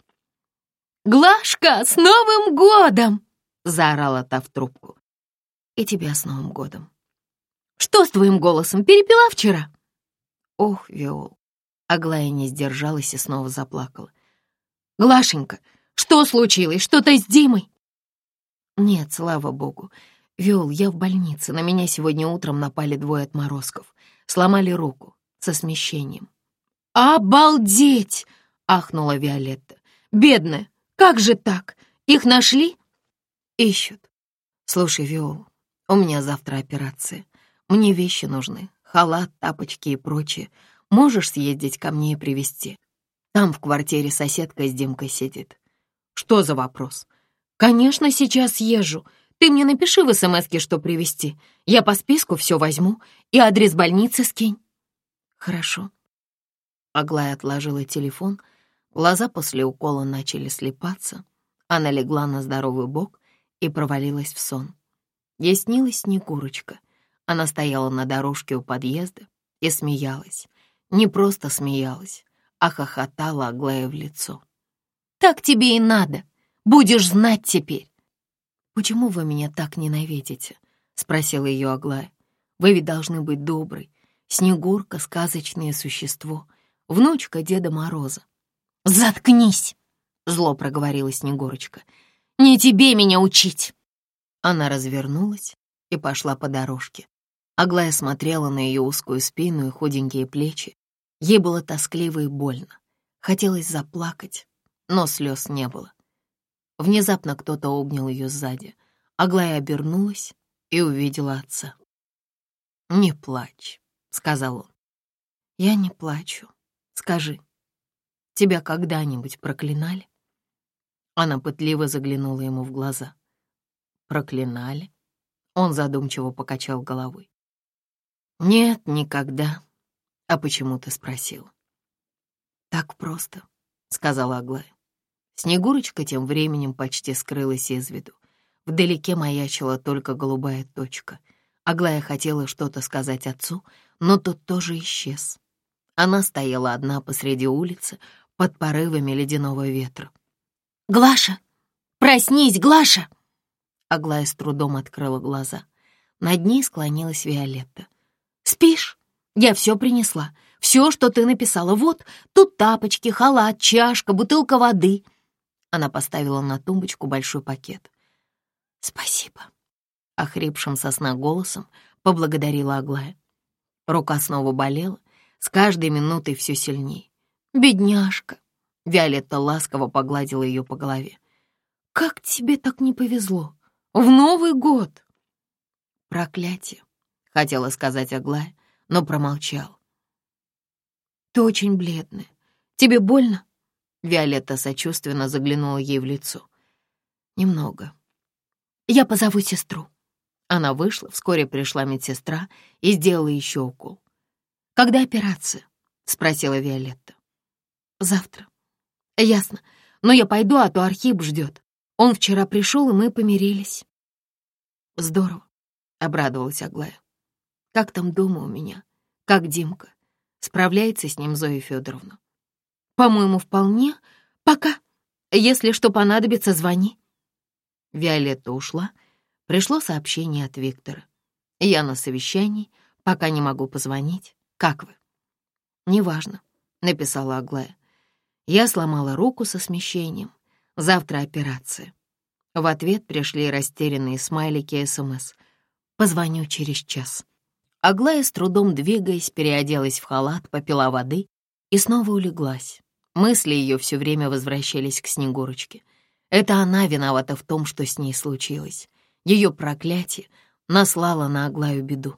«Глашка, с Новым годом!» — заорала та в трубку. «И тебя с Новым годом!» «Что с твоим голосом, перепила вчера?» «Ох, Виол!» Аглая не сдержалась и снова заплакала. «Глашенька, что случилось? Что-то с Димой?» «Нет, слава богу. Виол, я в больнице. На меня сегодня утром напали двое отморозков. Сломали руку со смещением». «Обалдеть!» — ахнула Виолетта. «Бедная, как же так? Их нашли?» «Ищут. Слушай, Виол, у меня завтра операция. Мне вещи нужны, халат, тапочки и прочее. Можешь съездить ко мне и привезти? Там в квартире соседка с Димкой сидит. Что за вопрос? Конечно, сейчас езжу. Ты мне напиши в смс что привезти. Я по списку все возьму и адрес больницы скинь. Хорошо. Аглая отложила телефон. Глаза после укола начали слепаться. Она легла на здоровый бок и провалилась в сон. Ей снилась Снегурочка. Она стояла на дорожке у подъезда и смеялась. Не просто смеялась, а хохотала Аглая в лицо. «Так тебе и надо. Будешь знать теперь». «Почему вы меня так ненавидите?» — спросила ее Аглая. «Вы ведь должны быть доброй. Снегурка — сказочное существо, внучка Деда Мороза». «Заткнись!» — зло проговорила Снегурочка. «Не тебе меня учить!» Она развернулась и пошла по дорожке. Аглая смотрела на ее узкую спину и худенькие плечи. Ей было тоскливо и больно. Хотелось заплакать, но слез не было. Внезапно кто-то обнял ее сзади. Аглая обернулась и увидела отца. «Не плачь», — сказал он. «Я не плачу. Скажи, тебя когда-нибудь проклинали?» Она пытливо заглянула ему в глаза. «Проклинали?» Он задумчиво покачал головой. «Нет, никогда. А почему ты спросил?» «Так просто», — сказала Аглая. Снегурочка тем временем почти скрылась из виду. Вдалеке маячила только голубая точка. Аглая хотела что-то сказать отцу, но тот тоже исчез. Она стояла одна посреди улицы под порывами ледяного ветра. «Глаша! Проснись, Глаша!» Аглая с трудом открыла глаза. Над ней склонилась Виолетта. «Спишь? Я все принесла. Все, что ты написала. Вот, тут тапочки, халат, чашка, бутылка воды». Она поставила на тумбочку большой пакет. «Спасибо», — охрипшим сосна голосом поблагодарила Аглая. Рука снова болела, с каждой минутой все сильнее. «Бедняжка!» — Виолетта ласково погладила ее по голове. «Как тебе так не повезло? В Новый год!» «Проклятие!» хотела сказать Аглая, но промолчал. «Ты очень бледная. Тебе больно?» Виолетта сочувственно заглянула ей в лицо. «Немного. Я позову сестру». Она вышла, вскоре пришла медсестра и сделала еще укол. «Когда операция?» — спросила Виолетта. «Завтра». «Ясно. Но я пойду, а то Архип ждет. Он вчера пришел, и мы помирились». «Здорово», — обрадовалась Аглая. Как там дома у меня? Как Димка? Справляется с ним Зоя Федоровна? По-моему, вполне. Пока. Если что понадобится, звони. Виолетта ушла. Пришло сообщение от Виктора. Я на совещании, пока не могу позвонить. Как вы? Неважно, написала Аглая. Я сломала руку со смещением. Завтра операция. В ответ пришли растерянные смайлики СМС. Позвоню через час. Аглая, с трудом двигаясь, переоделась в халат, попила воды и снова улеглась. Мысли ее все время возвращались к Снегурочке. Это она виновата в том, что с ней случилось. Ее проклятие наслало на Аглаю беду.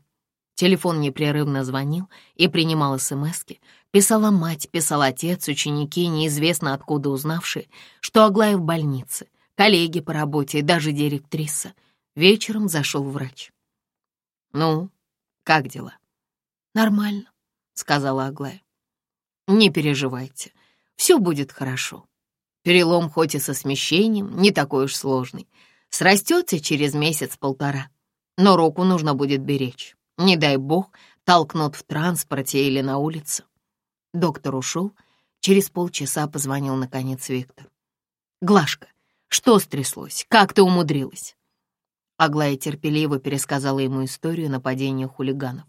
Телефон непрерывно звонил и принимал смски. Писала мать, писал отец, ученики, неизвестно откуда узнавшие, что Аглая в больнице, коллеги по работе и даже директриса. Вечером зашел врач. «Ну, Как дела?» «Нормально», — сказала Аглая. «Не переживайте, все будет хорошо. Перелом хоть и со смещением, не такой уж сложный. Срастется через месяц-полтора, но руку нужно будет беречь. Не дай бог, толкнут в транспорте или на улице». Доктор ушел, через полчаса позвонил наконец Виктор. «Глашка, что стряслось? Как ты умудрилась?» Аглая терпеливо пересказала ему историю нападения хулиганов.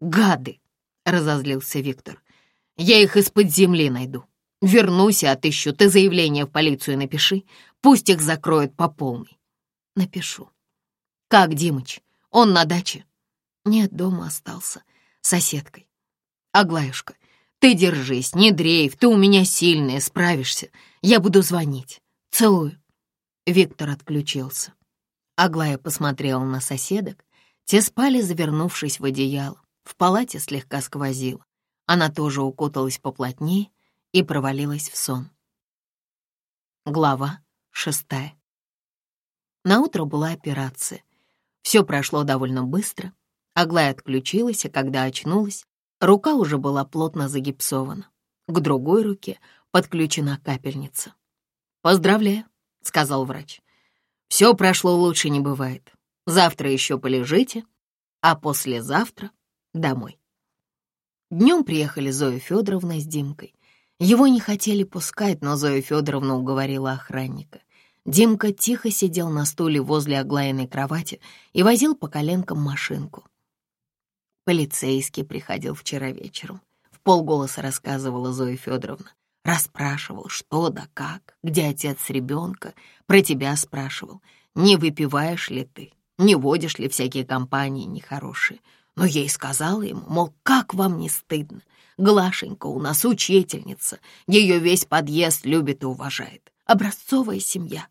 «Гады!» — разозлился Виктор. «Я их из-под земли найду. Вернусь и отыщу. Ты заявление в полицию напиши. Пусть их закроют по полной». «Напишу». «Как Димыч? Он на даче?» «Нет, дома остался. Соседкой». «Аглаюшка, ты держись, не дрейф, ты у меня сильная, справишься. Я буду звонить. Целую». Виктор отключился. Аглая посмотрела на соседок. Те спали, завернувшись в одеяло. В палате слегка сквозило. Она тоже укуталась поплотнее и провалилась в сон. Глава шестая. Наутро была операция. Все прошло довольно быстро. Аглая отключилась, а когда очнулась, рука уже была плотно загипсована. К другой руке подключена капельница. «Поздравляю», — сказал врач. «Все прошло лучше не бывает. Завтра еще полежите, а послезавтра домой». Днем приехали Зоя Федоровна с Димкой. Его не хотели пускать, но Зоя Федоровна уговорила охранника. Димка тихо сидел на стуле возле оглаянной кровати и возил по коленкам машинку. Полицейский приходил вчера вечером. В полголоса рассказывала Зоя Федоровна. Расспрашивал, что да как, где отец ребенка, про тебя спрашивал, не выпиваешь ли ты, не водишь ли всякие компании нехорошие. Но я и сказала ему, мол, как вам не стыдно? Глашенька у нас учительница, ее весь подъезд любит и уважает. Образцовая семья.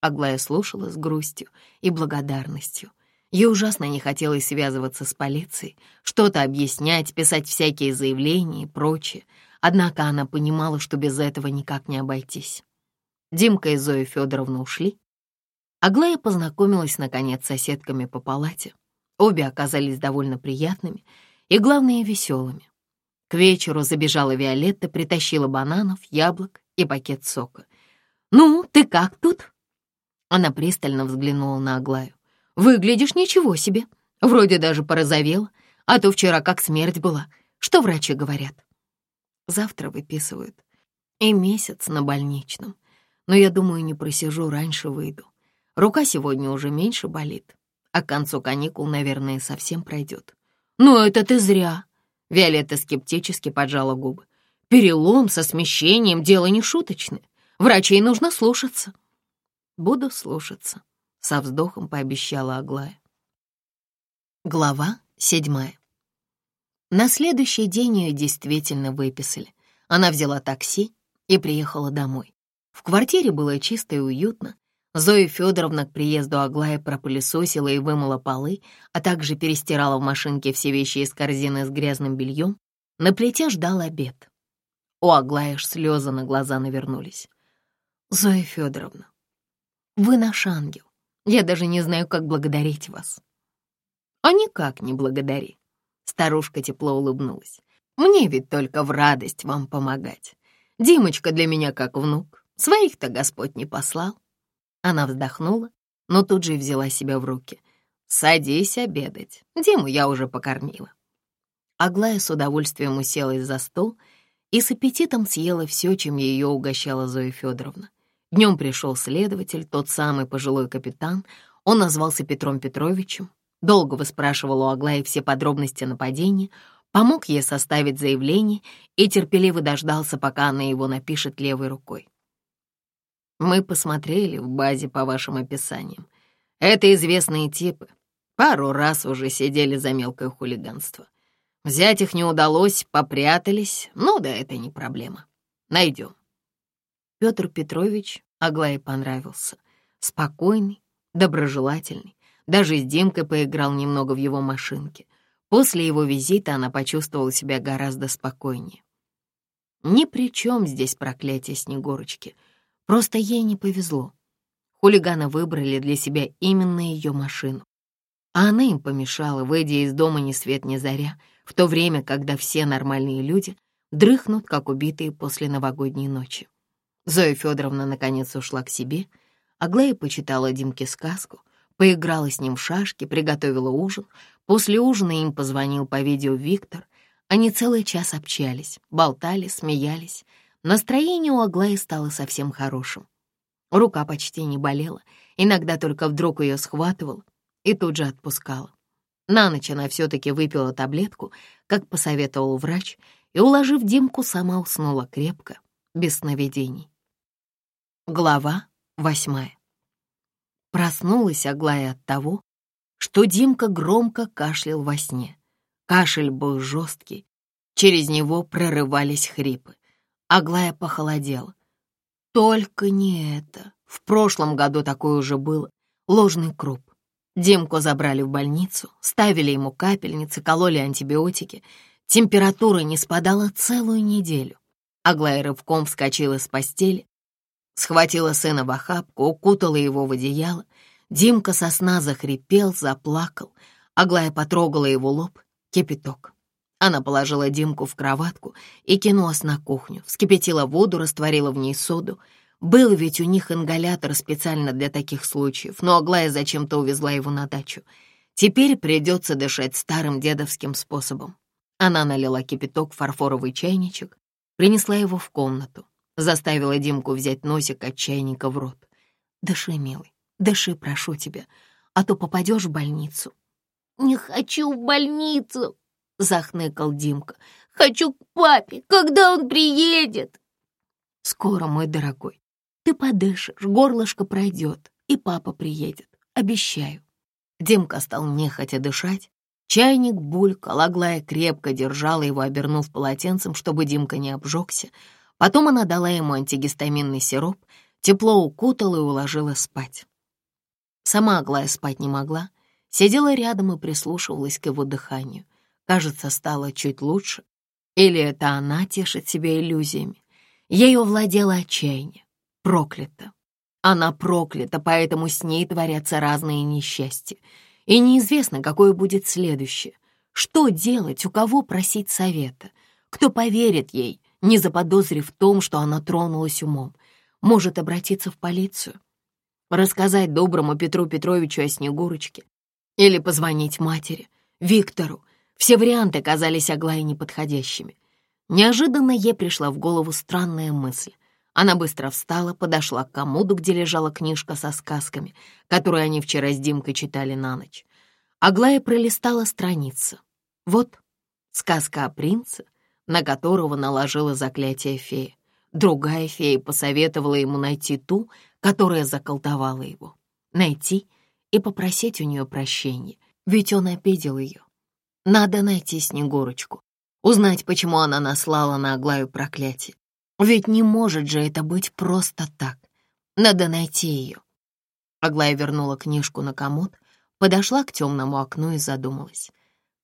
Аглая слушала с грустью и благодарностью. Ей ужасно не хотелось связываться с полицией, что-то объяснять, писать всякие заявления и прочее. Однако она понимала, что без этого никак не обойтись. Димка и Зоя Федоровна ушли. Аглая познакомилась, наконец, с соседками по палате. Обе оказались довольно приятными и, главное, веселыми. К вечеру забежала Виолетта, притащила бананов, яблок и пакет сока. «Ну, ты как тут?» Она пристально взглянула на Аглаю. «Выглядишь ничего себе. Вроде даже порозовела, а то вчера как смерть была. Что врачи говорят?» Завтра выписывают. И месяц на больничном. Но я думаю, не просижу, раньше выйду. Рука сегодня уже меньше болит, а к концу каникул, наверное, совсем пройдет. «Ну, это ты зря!» Виолетта скептически поджала губы. «Перелом со смещением — дело не шуточное. Врачей нужно слушаться». «Буду слушаться», — со вздохом пообещала Аглая. Глава седьмая. На следующий день ее действительно выписали. Она взяла такси и приехала домой. В квартире было чисто и уютно. Зоя Федоровна к приезду Аглая пропылесосила и вымыла полы, а также перестирала в машинке все вещи из корзины с грязным бельем. На плите ждал обед. У Аглая аж слезы на глаза навернулись. «Зоя Федоровна, вы наш ангел. Я даже не знаю, как благодарить вас». «А никак не благодари», Старушка тепло улыбнулась. «Мне ведь только в радость вам помогать. Димочка для меня как внук. Своих-то Господь не послал». Она вздохнула, но тут же взяла себя в руки. «Садись обедать. Диму я уже покормила». Аглая с удовольствием уселась за стол и с аппетитом съела все, чем ее угощала Зоя Федоровна. Днем пришел следователь, тот самый пожилой капитан. Он назвался Петром Петровичем, Долго выспрашивал у Аглаи все подробности нападения, помог ей составить заявление и терпеливо дождался, пока она его напишет левой рукой. Мы посмотрели в базе по вашим описаниям. Это известные типы. Пару раз уже сидели за мелкое хулиганство. Взять их не удалось, попрятались, ну да это не проблема. Найдем. Петр Петрович Аглае понравился. Спокойный, доброжелательный, даже с Димкой поиграл немного в его машинке. После его визита она почувствовала себя гораздо спокойнее. Ни при чем здесь проклятие Снегурочки. Просто ей не повезло. Хулиганы выбрали для себя именно ее машину. А она им помешала, выйдя из дома ни свет ни заря, в то время, когда все нормальные люди дрыхнут, как убитые после новогодней ночи. Зоя Федоровна наконец ушла к себе, Аглая почитала Димке сказку, поиграла с ним в шашки, приготовила ужин. После ужина им позвонил по видео Виктор. Они целый час общались, болтали, смеялись. Настроение у Аглаи стало совсем хорошим. Рука почти не болела, иногда только вдруг ее схватывал и тут же отпускала. На ночь она все-таки выпила таблетку, как посоветовал врач, и, уложив Димку, сама уснула крепко, без сновидений. Глава восьмая. Проснулась Аглая от того, что Димка громко кашлял во сне. Кашель был жесткий, через него прорывались хрипы. Аглая похолодела. Только не это. В прошлом году такое уже было. Ложный круп. Димку забрали в больницу, ставили ему капельницы, кололи антибиотики. Температура не спадала целую неделю. Аглая рывком вскочила с постели, схватила сына в охапку, укутала его в одеяло. Димка со сна захрипел, заплакал. Аглая потрогала его лоб, кипяток. Она положила Димку в кроватку и кинулась на кухню, вскипятила воду, растворила в ней соду — был ведь у них ингалятор специально для таких случаев, но Аглая зачем-то увезла его на дачу. Теперь придется дышать старым дедовским способом. Она налила кипяток в фарфоровый чайничек, принесла его в комнату, заставила Димку взять носик от чайника в рот. «Дыши, милый, дыши, прошу тебя, а то попадешь в больницу». «Не хочу в больницу», — захныкал Димка. «Хочу к папе, когда он приедет». «Скоро, мой дорогой, ты подышишь, горлышко пройдет, и папа приедет, обещаю. Димка стал нехотя дышать. Чайник булькал, Аглая крепко держала его, обернув полотенцем, чтобы Димка не обжегся. Потом она дала ему антигистаминный сироп, тепло укутала и уложила спать. Сама Аглая спать не могла, сидела рядом и прислушивалась к его дыханию. Кажется, стало чуть лучше. Или это она тешит себя иллюзиями? Ею владело отчаяние проклята. Она проклята, поэтому с ней творятся разные несчастья. И неизвестно, какое будет следующее. Что делать, у кого просить совета? Кто поверит ей, не заподозрив в том, что она тронулась умом? Может обратиться в полицию? Рассказать доброму Петру Петровичу о Снегурочке? Или позвонить матери, Виктору? Все варианты казались Аглае неподходящими. Неожиданно ей пришла в голову странная мысль. Она быстро встала, подошла к комоду, где лежала книжка со сказками, которую они вчера с Димкой читали на ночь. Аглая пролистала страницы. Вот сказка о принце, на которого наложила заклятие фея. Другая фея посоветовала ему найти ту, которая заколдовала его. Найти и попросить у нее прощения, ведь он обидел ее. Надо найти Снегурочку, узнать, почему она наслала на Аглаю проклятие. Ведь не может же это быть просто так. Надо найти ее. Аглая вернула книжку на комод, подошла к темному окну и задумалась.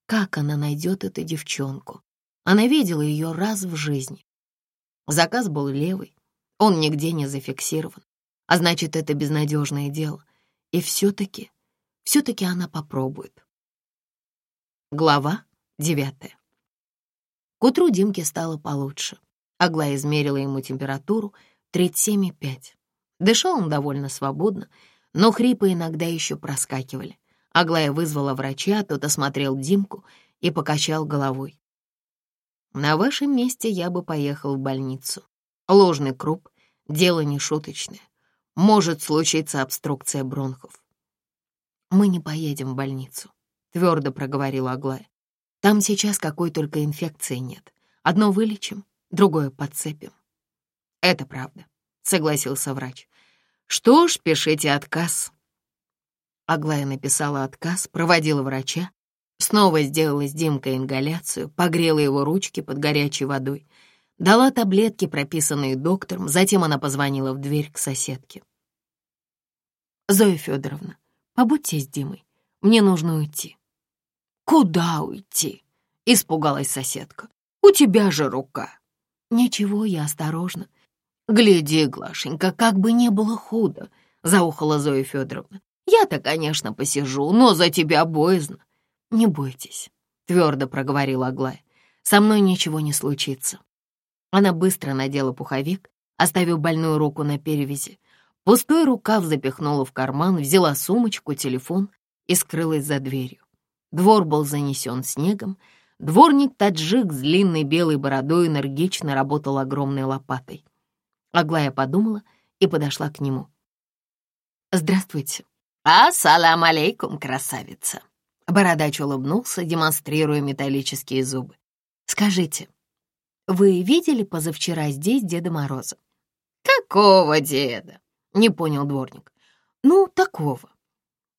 Как она найдет эту девчонку? Она видела ее раз в жизни. Заказ был левый, он нигде не зафиксирован. А значит, это безнадежное дело. И все-таки, все-таки она попробует. Глава девятая. К утру Димке стало получше. Аглая измерила ему температуру 37,5. Дышал он довольно свободно, но хрипы иногда еще проскакивали. Аглая вызвала врача, тот осмотрел Димку и покачал головой. «На вашем месте я бы поехал в больницу. Ложный круп — дело не шуточное. Может случиться обструкция бронхов». «Мы не поедем в больницу», — твердо проговорила Аглая. «Там сейчас какой только инфекции нет. Одно вылечим, другое подцепим. Это правда, согласился врач. Что ж, пишите отказ. Аглая написала отказ, проводила врача, снова сделала с Димкой ингаляцию, погрела его ручки под горячей водой, дала таблетки, прописанные доктором, затем она позвонила в дверь к соседке. «Зоя Федоровна, побудьте с Димой, мне нужно уйти». «Куда уйти?» — испугалась соседка. «У тебя же рука». «Ничего, я осторожно». «Гляди, Глашенька, как бы не было худо», — заухала Зоя Федоровна. Я-то, конечно, посижу, но за тебя боязно. Не бойтесь, твердо проговорила Аглая. Со мной ничего не случится. Она быстро надела пуховик, оставив больную руку на перевязи. Пустой рукав запихнула в карман, взяла сумочку, телефон и скрылась за дверью. Двор был занесен снегом. Дворник-таджик с длинной белой бородой энергично работал огромной лопатой. Аглая подумала и подошла к нему. «Здравствуйте». «Ассалам алейкум, красавица!» Бородач улыбнулся, демонстрируя металлические зубы. «Скажите, вы видели позавчера здесь Деда Мороза?» «Какого деда?» — не понял дворник. «Ну, такого.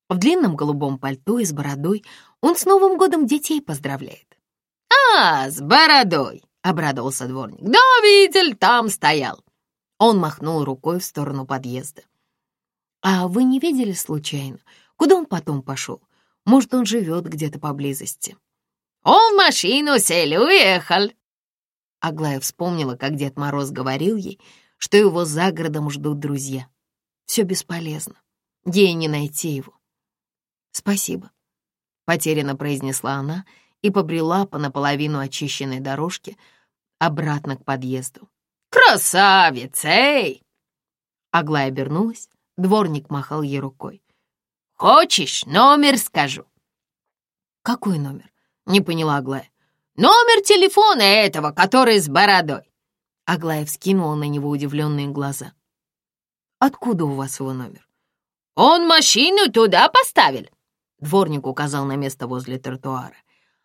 В длинном голубом пальто и с бородой он с Новым годом детей поздравляет». «А, с бородой!» — обрадовался дворник. «Да, видел, там стоял». Он махнул рукой в сторону подъезда. «А вы не видели случайно, куда он потом пошел? Может, он живет где-то поблизости?» «Он в машину сел и уехал». Аглая вспомнила, как Дед Мороз говорил ей, что его за городом ждут друзья. Все бесполезно. Ей не найти его. «Спасибо», — потерянно произнесла она и побрела по наполовину очищенной дорожке обратно к подъезду. «Красавица, эй!» Аглая обернулась Дворник махал ей рукой. «Хочешь, номер скажу?» «Какой номер?» — не поняла Аглая. «Номер телефона этого, который с бородой!» Аглая вскинула на него удивленные глаза. «Откуда у вас его номер?» «Он машину туда поставил!» Дворник указал на место возле тротуара.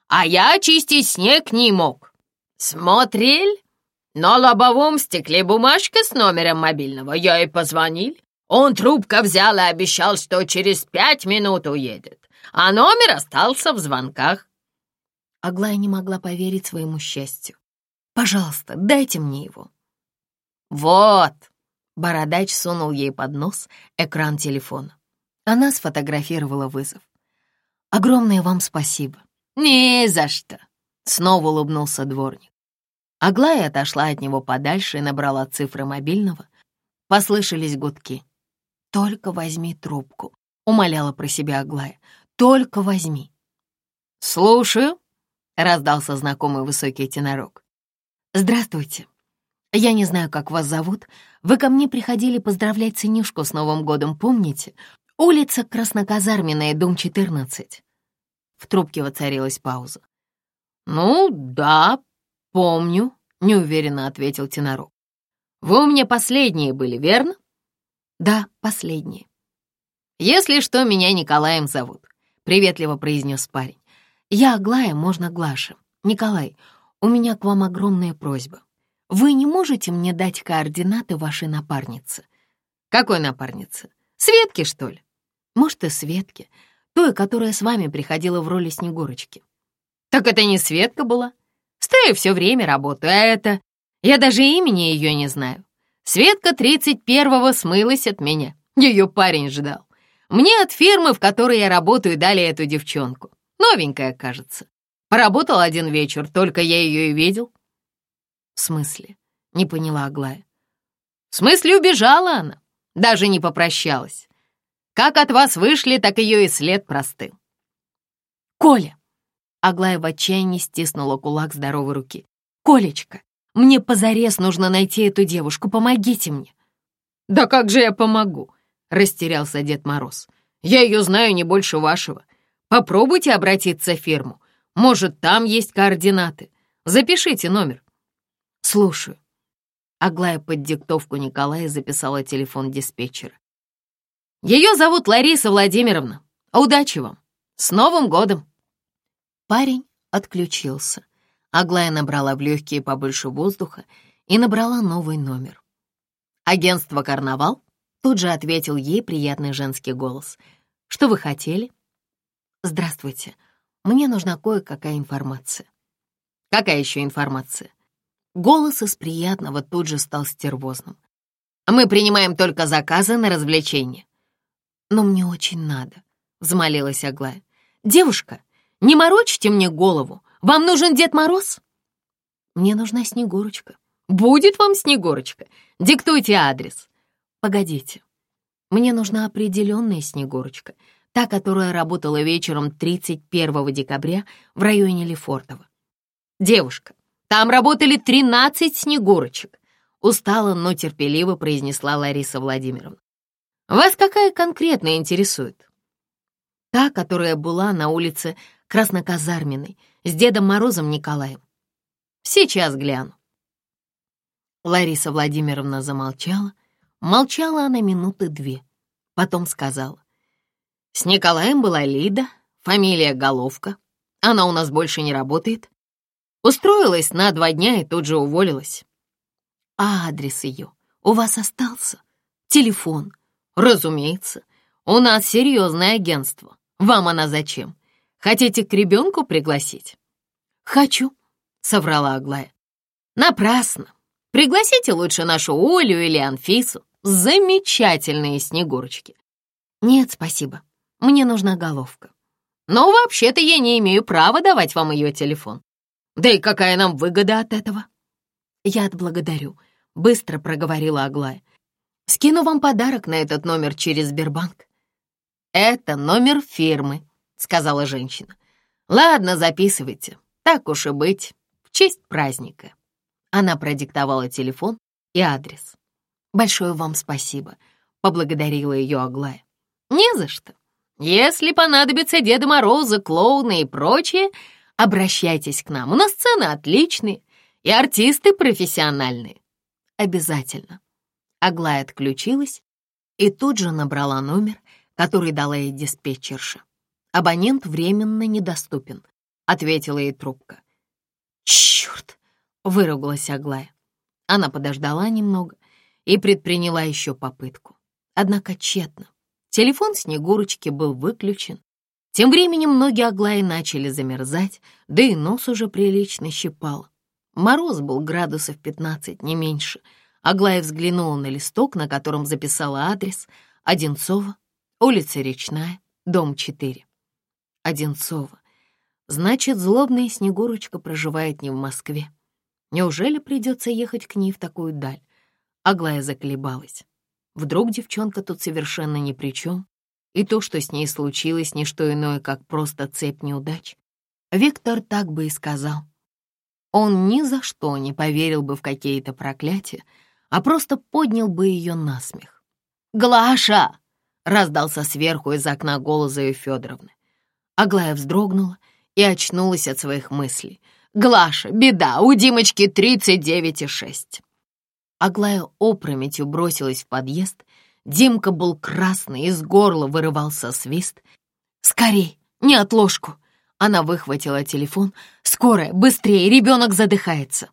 «А я чистить снег не мог!» «Смотрел?» На лобовом стекле бумажка с номером мобильного. Я и позвонил. Он трубка взял и обещал, что через пять минут уедет, а номер остался в звонках. Аглая не могла поверить своему счастью. «Пожалуйста, дайте мне его». «Вот!» — Бородач сунул ей под нос экран телефона. Она сфотографировала вызов. «Огромное вам спасибо». «Не за что!» — снова улыбнулся дворник. Аглая отошла от него подальше и набрала цифры мобильного. Послышались гудки. «Только возьми трубку», — умоляла про себя Аглая. «Только возьми». «Слушаю», — раздался знакомый высокий тенорок. «Здравствуйте. Я не знаю, как вас зовут. Вы ко мне приходили поздравлять сынишку с Новым годом, помните? Улица Красноказарменная, дом 14». В трубке воцарилась пауза. «Ну, да, помню», — неуверенно ответил тенорок. «Вы у меня последние были, верно?» «Да, последнее». «Если что, меня Николаем зовут», — приветливо произнес парень. «Я Аглая, можно Глаша. Николай, у меня к вам огромная просьба. Вы не можете мне дать координаты вашей напарницы?» «Какой напарницы? Светки, что ли?» «Может, и Светки, той, которая с вами приходила в роли Снегурочки». «Так это не Светка была? С той все время работаю, а это... Я даже имени ее не знаю. Светка тридцать первого смылась от меня. Ее парень ждал. Мне от фирмы, в которой я работаю, дали эту девчонку. Новенькая, кажется. Поработал один вечер, только я ее и видел. В смысле? Не поняла Аглая. В смысле убежала она. Даже не попрощалась. Как от вас вышли, так ее и след простыл. Коля! Аглая в отчаянии стиснула кулак здоровой руки. «Колечка, мне позарез нужно найти эту девушку. Помогите мне». «Да как же я помогу?» — растерялся Дед Мороз. «Я ее знаю не больше вашего. Попробуйте обратиться в фирму. Может, там есть координаты. Запишите номер». «Слушаю». Аглая под диктовку Николая записала телефон диспетчера. «Ее зовут Лариса Владимировна. Удачи вам! С Новым годом!» Парень отключился. Аглая набрала в легкие побольше воздуха и набрала новый номер. «Агентство «Карнавал»?» Тут же ответил ей приятный женский голос. «Что вы хотели?» «Здравствуйте. Мне нужна кое-какая информация». «Какая еще информация?» Голос из приятного тут же стал стервозным. «Мы принимаем только заказы на развлечения». «Но мне очень надо», — взмолилась Аглая. «Девушка, не морочите мне голову. Вам нужен Дед Мороз?» «Мне нужна Снегурочка». «Будет вам Снегурочка. Диктуйте адрес». «Погодите». Мне нужна определенная Снегурочка, та, которая работала вечером 31 декабря в районе Лефортово. Девушка, там работали 13 Снегурочек, устало, но терпеливо произнесла Лариса Владимировна. Вас какая конкретно интересует? Та, которая была на улице Красноказарменной с Дедом Морозом Николаем. Сейчас гляну. Лариса Владимировна замолчала. Молчала она минуты две. Потом сказала. С Николаем была Лида, фамилия Головка. Она у нас больше не работает. Устроилась на два дня и тут же уволилась. А адрес ее у вас остался? Телефон? Разумеется. У нас серьезное агентство. Вам она зачем? Хотите к ребенку пригласить? Хочу, соврала Аглая. Напрасно. Пригласите лучше нашу Олю или Анфису. Замечательные снегурочки. Нет, спасибо. Мне нужна головка. Но вообще-то я не имею права давать вам ее телефон. Да и какая нам выгода от этого? Я отблагодарю, быстро проговорила Аглая. Скину вам подарок на этот номер через Сбербанк. Это номер фирмы, сказала женщина. Ладно, записывайте. Так уж и быть, в честь праздника. Она продиктовала телефон и адрес. «Большое вам спасибо», — поблагодарила ее Аглая. «Не за что. Если понадобится Деда Мороза, клоуны и прочее, обращайтесь к нам. У нас сцены отличные и артисты профессиональные». «Обязательно». Аглая отключилась и тут же набрала номер, который дала ей диспетчерша. «Абонент временно недоступен», — ответила ей трубка. «Черт!» — выругалась Аглая. Она подождала немного и предприняла еще попытку. Однако тщетно. Телефон Снегурочки был выключен. Тем временем ноги Аглаи начали замерзать, да и нос уже прилично щипал. Мороз был градусов 15, не меньше — Аглая взглянула на листок, на котором записала адрес Одинцова, улица Речная, дом 4. Одинцова. Значит, злобная Снегурочка проживает не в Москве. Неужели придется ехать к ней в такую даль? Аглая заколебалась. Вдруг девчонка тут совершенно ни при чем, и то, что с ней случилось, не что иное, как просто цепь неудач. Виктор так бы и сказал. Он ни за что не поверил бы в какие-то проклятия, а просто поднял бы ее на смех. «Глаша!» — раздался сверху из окна голос Зои Федоровны. Аглая вздрогнула и очнулась от своих мыслей. «Глаша, беда, у Димочки тридцать девять и шесть». Аглая опрометью бросилась в подъезд. Димка был красный, из горла вырывался свист. «Скорей, не отложку!» Она выхватила телефон. «Скорая, быстрее, ребенок задыхается!»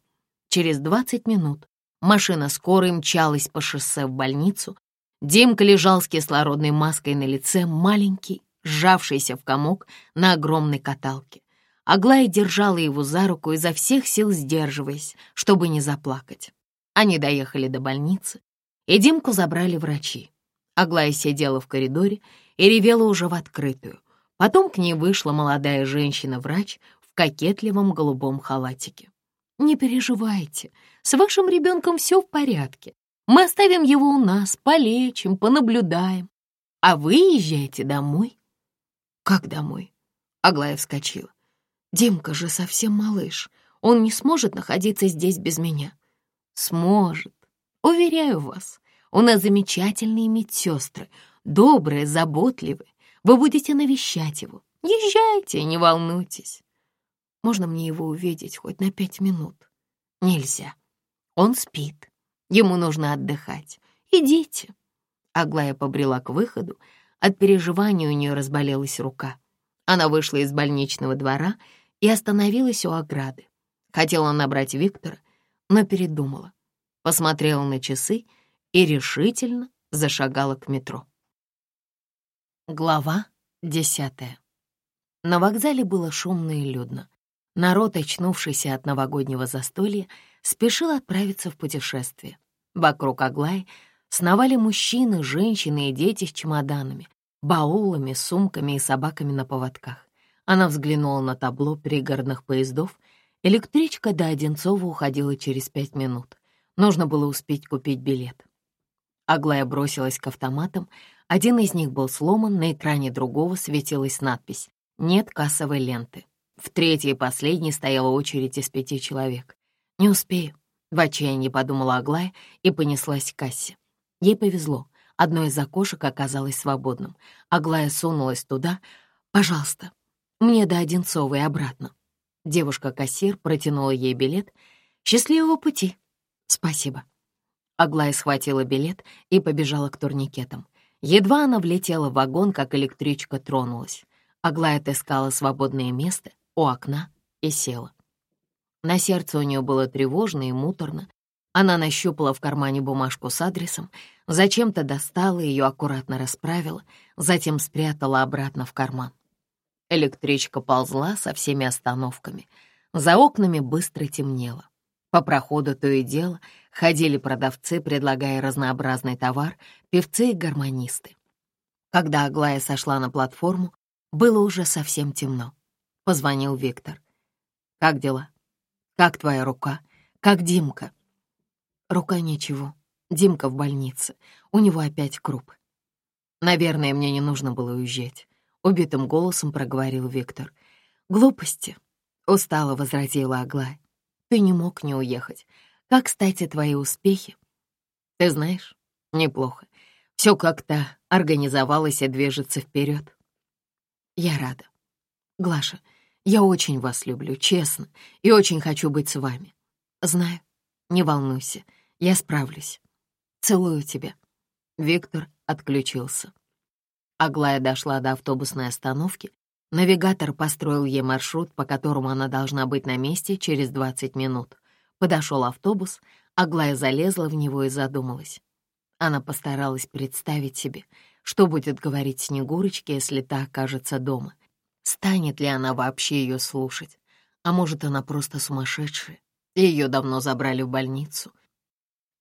Через двадцать минут Машина скорой мчалась по шоссе в больницу. Димка лежал с кислородной маской на лице, маленький, сжавшийся в комок на огромной каталке. Аглая держала его за руку, изо всех сил сдерживаясь, чтобы не заплакать. Они доехали до больницы, и Димку забрали врачи. Аглая сидела в коридоре и ревела уже в открытую. Потом к ней вышла молодая женщина-врач в кокетливом голубом халатике. «Не переживайте, с вашим ребенком все в порядке. Мы оставим его у нас, полечим, понаблюдаем. А вы езжайте домой». «Как домой?» Аглая вскочила. «Димка же совсем малыш. Он не сможет находиться здесь без меня». «Сможет. Уверяю вас, у нас замечательные медсестры, добрые, заботливые. Вы будете навещать его. Езжайте, не волнуйтесь». Можно мне его увидеть хоть на пять минут? Нельзя. Он спит. Ему нужно отдыхать. Идите. Аглая побрела к выходу. От переживания у нее разболелась рука. Она вышла из больничного двора и остановилась у ограды. Хотела набрать Виктора, но передумала. Посмотрела на часы и решительно зашагала к метро. Глава десятая. На вокзале было шумно и людно. Народ, очнувшийся от новогоднего застолья, спешил отправиться в путешествие. Вокруг Аглай сновали мужчины, женщины и дети с чемоданами, баулами, сумками и собаками на поводках. Она взглянула на табло пригородных поездов. Электричка до Одинцова уходила через пять минут. Нужно было успеть купить билет. Аглая бросилась к автоматам. Один из них был сломан, на экране другого светилась надпись «Нет кассовой ленты». В третьей и последней стояла очередь из пяти человек. «Не успею», — в отчаянии подумала Аглая и понеслась к кассе. Ей повезло. Одно из окошек оказалось свободным. Аглая сунулась туда. «Пожалуйста, мне до Одинцова и обратно». Девушка-кассир протянула ей билет. «Счастливого пути!» «Спасибо». Аглая схватила билет и побежала к турникетам. Едва она влетела в вагон, как электричка тронулась. Аглая отыскала свободное место у окна и села. На сердце у нее было тревожно и муторно. Она нащупала в кармане бумажку с адресом, зачем-то достала ее, аккуратно расправила, затем спрятала обратно в карман. Электричка ползла со всеми остановками. За окнами быстро темнело. По проходу то и дело ходили продавцы, предлагая разнообразный товар, певцы и гармонисты. Когда Аглая сошла на платформу, было уже совсем темно. Позвонил Виктор. «Как дела? Как твоя рука? Как Димка?» «Рука ничего. Димка в больнице. У него опять круп». «Наверное, мне не нужно было уезжать», — убитым голосом проговорил Виктор. «Глупости», — устало возразила Аглая. Ты не мог не уехать. Как, кстати, твои успехи? Ты знаешь, неплохо. Все как-то организовалось и движется вперед. Я рада. Глаша, я очень вас люблю, честно, и очень хочу быть с вами. Знаю, не волнуйся, я справлюсь. Целую тебя. Виктор отключился. Аглая дошла до автобусной остановки Навигатор построил ей маршрут, по которому она должна быть на месте через 20 минут. Подошел автобус, Аглая залезла в него и задумалась. Она постаралась представить себе, что будет говорить Снегурочке, если та окажется дома. Станет ли она вообще ее слушать? А может, она просто сумасшедшая, ее давно забрали в больницу?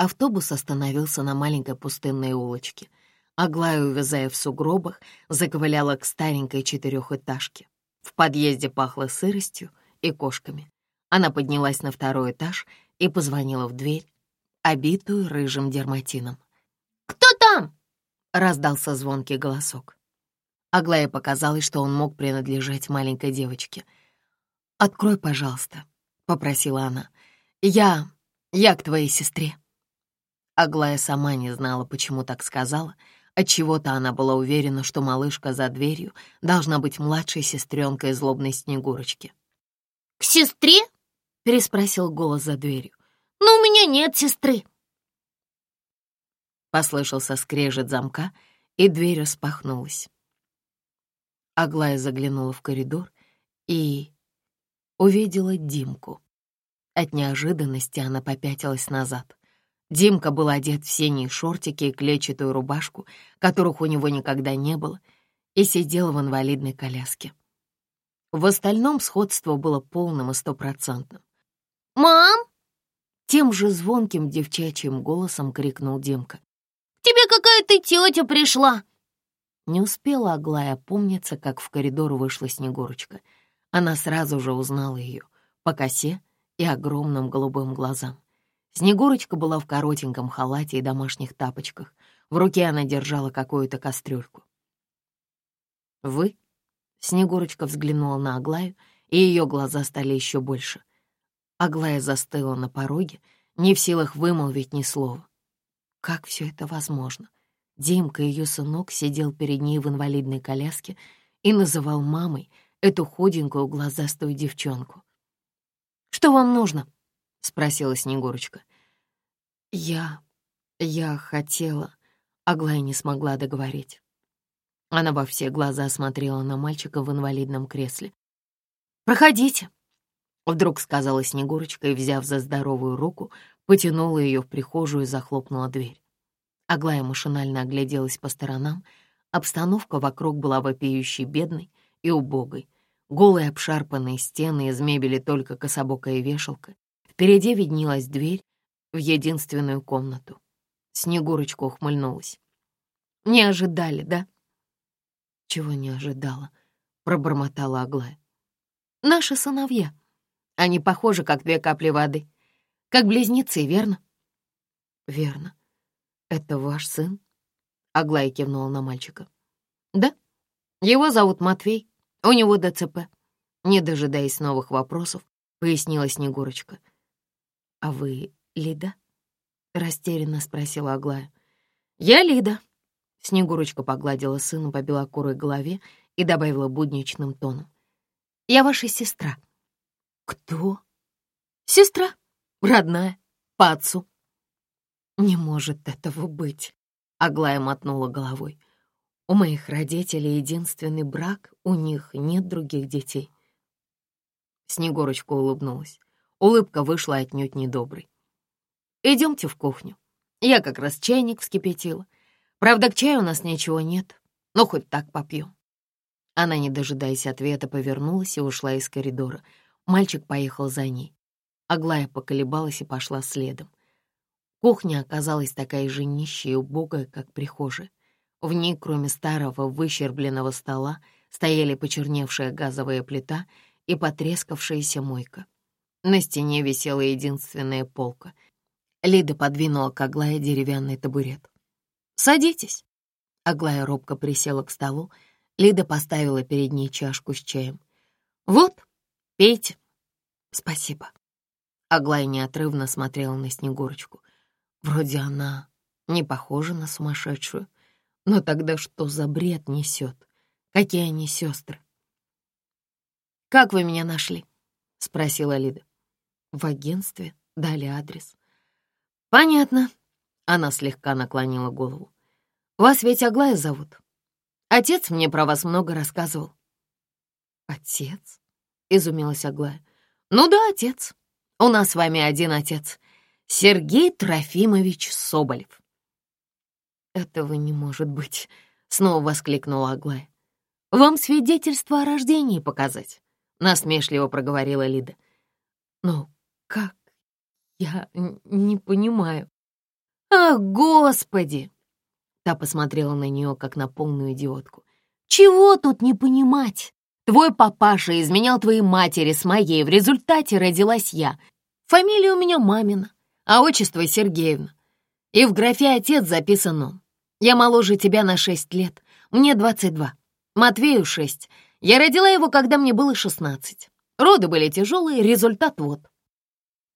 Автобус остановился на маленькой пустынной улочке — Аглая, увязая в сугробах, заковыляла к старенькой четырехэтажке. В подъезде пахло сыростью и кошками. Она поднялась на второй этаж и позвонила в дверь, обитую рыжим дерматином. «Кто там?» — раздался звонкий голосок. Аглае показалось, что он мог принадлежать маленькой девочке. «Открой, пожалуйста», — попросила она. «Я... я к твоей сестре». Аглая сама не знала, почему так сказала, — Отчего-то она была уверена, что малышка за дверью должна быть младшей сестренкой злобной Снегурочки. «К сестре?» — переспросил голос за дверью. «Но у меня нет сестры». Послышался скрежет замка, и дверь распахнулась. Аглая заглянула в коридор и увидела Димку. От неожиданности она попятилась назад. Димка был одет в синие шортики и клетчатую рубашку, которых у него никогда не было, и сидел в инвалидной коляске. В остальном сходство было полным и стопроцентным. «Мам!» — тем же звонким девчачьим голосом крикнул Димка. «К тебе какая-то тетя пришла!» Не успела Аглая опомниться, как в коридор вышла Снегурочка. Она сразу же узнала ее по косе и огромным голубым глазам. Снегурочка была в коротеньком халате и домашних тапочках. В руке она держала какую-то кастрюльку. «Вы?» — Снегурочка взглянула на Аглаю, и ее глаза стали еще больше. Аглая застыла на пороге, не в силах вымолвить ни слова. Как все это возможно? Димка, ее сынок, сидел перед ней в инвалидной коляске и называл мамой эту худенькую глазастую девчонку. «Что вам нужно?» — спросила Снегурочка. «Я... я хотела...» Аглая не смогла договорить. Она во все глаза смотрела на мальчика в инвалидном кресле. «Проходите», — вдруг сказала Снегурочка и, взяв за здоровую руку, потянула ее в прихожую и захлопнула дверь. Аглая машинально огляделась по сторонам. Обстановка вокруг была вопиющей бедной и убогой. Голые обшарпанные стены, из мебели только кособокая вешалка, Впереди виднелась дверь в единственную комнату. Снегурочка ухмыльнулась. «Не ожидали, да?» «Чего не ожидала?» — пробормотала Аглая. «Наши сыновья. Они похожи, как две капли воды. Как близнецы, верно?» «Верно. «Это ваш сын?» Аглая кивнула на мальчика. «Да, его зовут Матвей, у него ДЦП». Не дожидаясь новых вопросов, пояснила Снегурочка. «А вы Лида?» — растерянно спросила Аглая. «Я Лида», — Снегурочка погладила сына по белокурой голове и добавила будничным тоном. «Я ваша сестра». «Кто?» «Сестра, родная, по отцу». «Не может этого быть», — Аглая мотнула головой. «У моих родителей единственный брак, у них нет других детей». Снегурочка улыбнулась. Улыбка вышла отнюдь недоброй. «Идемте в кухню. Я как раз чайник вскипятила. Правда, к чаю у нас ничего нет, но хоть так попью». Она, не дожидаясь ответа, повернулась и ушла из коридора. Мальчик поехал за ней. Аглая поколебалась и пошла следом. Кухня оказалась такая же нищая и убогая, как прихожая. В ней, кроме старого выщербленного стола, стояли почерневшая газовая плита и потрескавшаяся мойка. На стене висела единственная полка. Лида подвинула к Аглае деревянный табурет. «Садитесь». Аглая робко присела к столу. Лида поставила перед ней чашку с чаем. «Вот, пейте». «Спасибо». Аглая неотрывно смотрела на Снегурочку. Вроде она не похожа на сумасшедшую. Но тогда что за бред несет? Какие они сестры? «Как вы меня нашли?» — спросила Лида. «В агентстве дали адрес». «Понятно». Она слегка наклонила голову. «Вас ведь Аглая зовут? Отец мне про вас много рассказывал». «Отец?» — изумилась Аглая. «Ну да, отец. У нас с вами один отец. Сергей Трофимович Соболев». «Этого не может быть», — снова воскликнула Аглая. «Вам свидетельство о рождении показать?» — насмешливо проговорила Лида. «Ну, как? Я не понимаю». «Ах, господи!» Та посмотрела на нее, как на полную идиотку. «Чего тут не понимать? Твой папаша изменял твоей матери с моей, в результате родилась я. Фамилия у меня мамина, а отчество Сергеевна. И в графе «отец» записан он. Я моложе тебя на шесть лет, мне двадцать два. Матвею шесть. Я родила его, когда мне было шестнадцать. Роды были тяжелые, результат вот.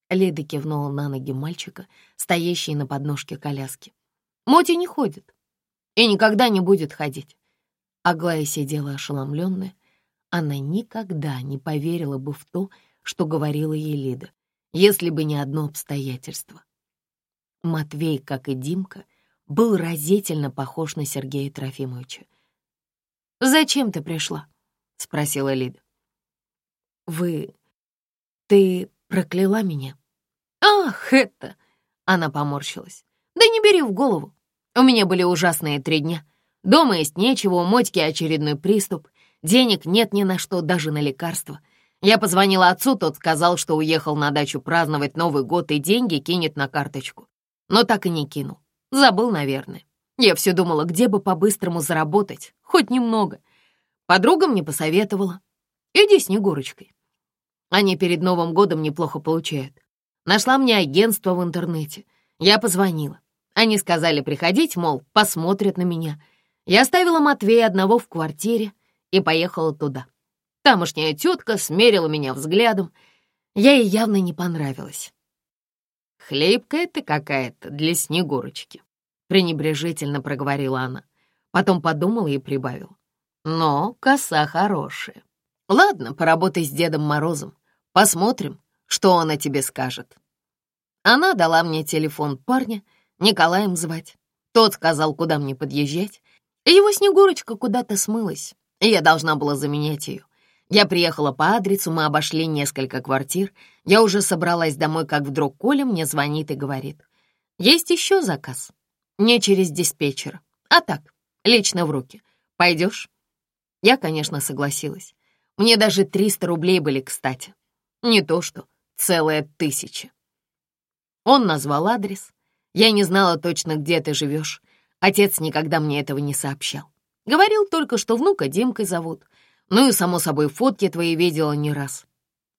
Лида кивнула на ноги мальчика, стоящий на подножке коляски. Моти не ходит и никогда не будет ходить. Аглая сидела ошеломленная. Она никогда не поверила бы в то, что говорила ей Лида, если бы не одно обстоятельство. Матвей, как и Димка, был разительно похож на Сергея Трофимовича. «Зачем ты пришла?» — спросила Лида. «Вы... ты прокляла меня?» «Ах, это...» — она поморщилась. «Да не бери в голову. У меня были ужасные три дня. Дома есть нечего, у Мотьки очередной приступ. Денег нет ни на что, даже на лекарства. Я позвонила отцу, тот сказал, что уехал на дачу праздновать Новый год и деньги кинет на карточку. Но так и не кинул. Забыл, наверное. Я все думала, где бы по-быстрому заработать, хоть немного. Подруга мне посоветовала. Иди с Снегурочкой. Они перед Новым годом неплохо получают. Нашла мне агентство в интернете. Я позвонила. Они сказали приходить, мол, посмотрят на меня. Я оставила Матвея одного в квартире и поехала туда. Тамошняя тетка смерила меня взглядом. Я ей явно не понравилась. «Хлебкая ты какая-то для Снегурочки», — пренебрежительно проговорила она. Потом подумала и прибавила. «Но коса хорошая. Ладно, поработай с Дедом Морозом. Посмотрим, что он о тебе скажет». Она дала мне телефон парня, Николаем звать. Тот сказал, куда мне подъезжать. Его Снегурочка куда-то смылась, и я должна была заменять ее. Я приехала по адресу, мы обошли несколько квартир. Я уже собралась домой, как вдруг Коля мне звонит и говорит. Есть еще заказ. Не через диспетчера, а так, лично в руки. Пойдешь? Я, конечно, согласилась. Мне даже 300 рублей были, кстати. Не то что целая тысяча. Он назвал адрес. Я не знала точно, где ты живешь. Отец никогда мне этого не сообщал. Говорил только, что внука Димкой зовут. Ну и, само собой, фотки твои видела не раз.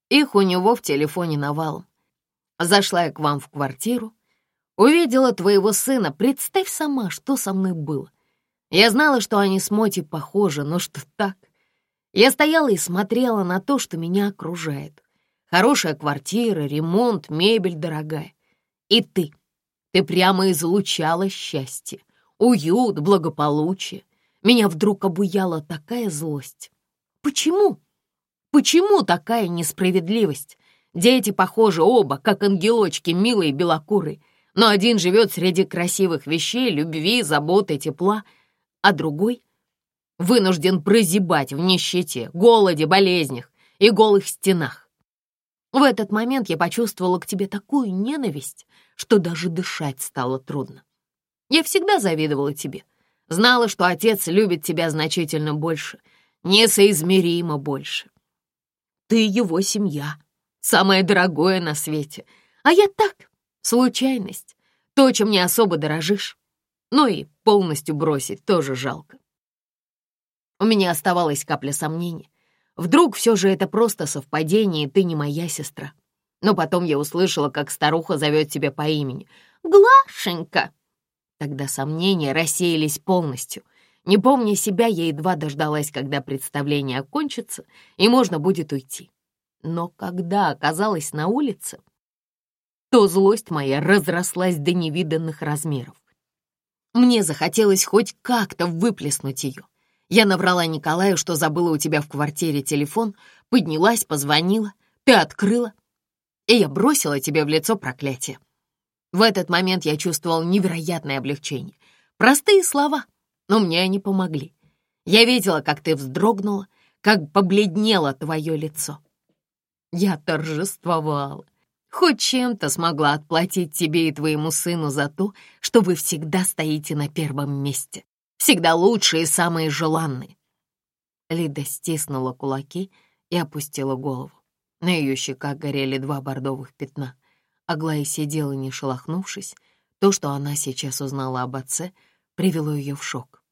Их у него в телефоне навалом. Зашла я к вам в квартиру. Увидела твоего сына, представь сама, что со мной было. Я знала, что они с Моти похожи, но что так? Я стояла и смотрела на то, что меня окружает. Хорошая квартира, ремонт, мебель дорогая. И ты. Ты прямо излучала счастье, уют, благополучие. Меня вдруг обуяла такая злость. Почему? Почему такая несправедливость? Дети похожи оба, как ангелочки, милые белокурые. Но один живет среди красивых вещей, любви, заботы, тепла, а другой вынужден прозябать в нищете, голоде, болезнях и голых стенах. В этот момент я почувствовала к тебе такую ненависть, что даже дышать стало трудно. Я всегда завидовала тебе, знала, что отец любит тебя значительно больше, несоизмеримо больше. Ты его семья, самое дорогое на свете, а я так, случайность, то, чем не особо дорожишь. Ну и полностью бросить тоже жалко. У меня оставалась капля сомнений. Вдруг все же это просто совпадение, и ты не моя сестра. Но потом я услышала, как старуха зовет тебя по имени. «Глашенька!» Тогда сомнения рассеялись полностью. Не помня себя, я едва дождалась, когда представление окончится, и можно будет уйти. Но когда оказалась на улице, то злость моя разрослась до невиданных размеров. Мне захотелось хоть как-то выплеснуть ее. Я наврала Николаю, что забыла у тебя в квартире телефон, поднялась, позвонила, ты открыла, и я бросила тебе в лицо проклятие. В этот момент я чувствовал невероятное облегчение. Простые слова, но мне они помогли. Я видела, как ты вздрогнула, как побледнело твое лицо. Я торжествовала. Хоть чем-то смогла отплатить тебе и твоему сыну за то, что вы всегда стоите на первом месте всегда лучшие и самые желанные. Лида стиснула кулаки и опустила голову. На ее щеках горели два бордовых пятна. Аглая сидела, не шелохнувшись. То, что она сейчас узнала об отце, привело ее в шок.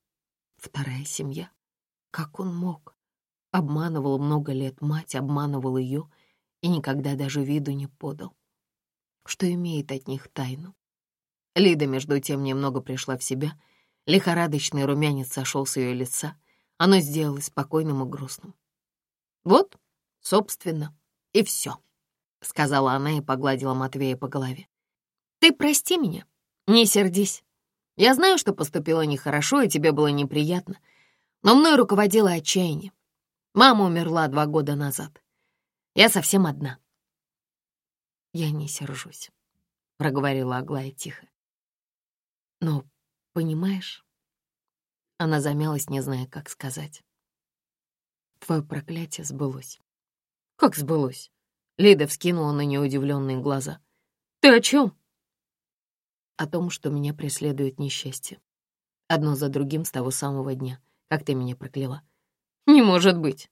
Вторая семья. Как он мог? Обманывал много лет мать, обманывал ее и никогда даже виду не подал. Что имеет от них тайну? Лида, между тем, немного пришла в себя — Лихорадочный румянец сошел с ее лица. Оно сделалось спокойным и грустным. «Вот, собственно, и все», — сказала она и погладила Матвея по голове. «Ты прости меня, не сердись. Я знаю, что поступила нехорошо, и тебе было неприятно, но мной руководило отчаяние. Мама умерла два года назад. Я совсем одна». «Я не сержусь», — проговорила Аглая тихо. «Но Понимаешь?» Она замялась, не зная, как сказать. Твое проклятие сбылось. Как сбылось? Лида вскинула на нее удивленные глаза. Ты о чем? О том, что меня преследует несчастье. Одно за другим с того самого дня, как ты меня прокляла. Не может быть.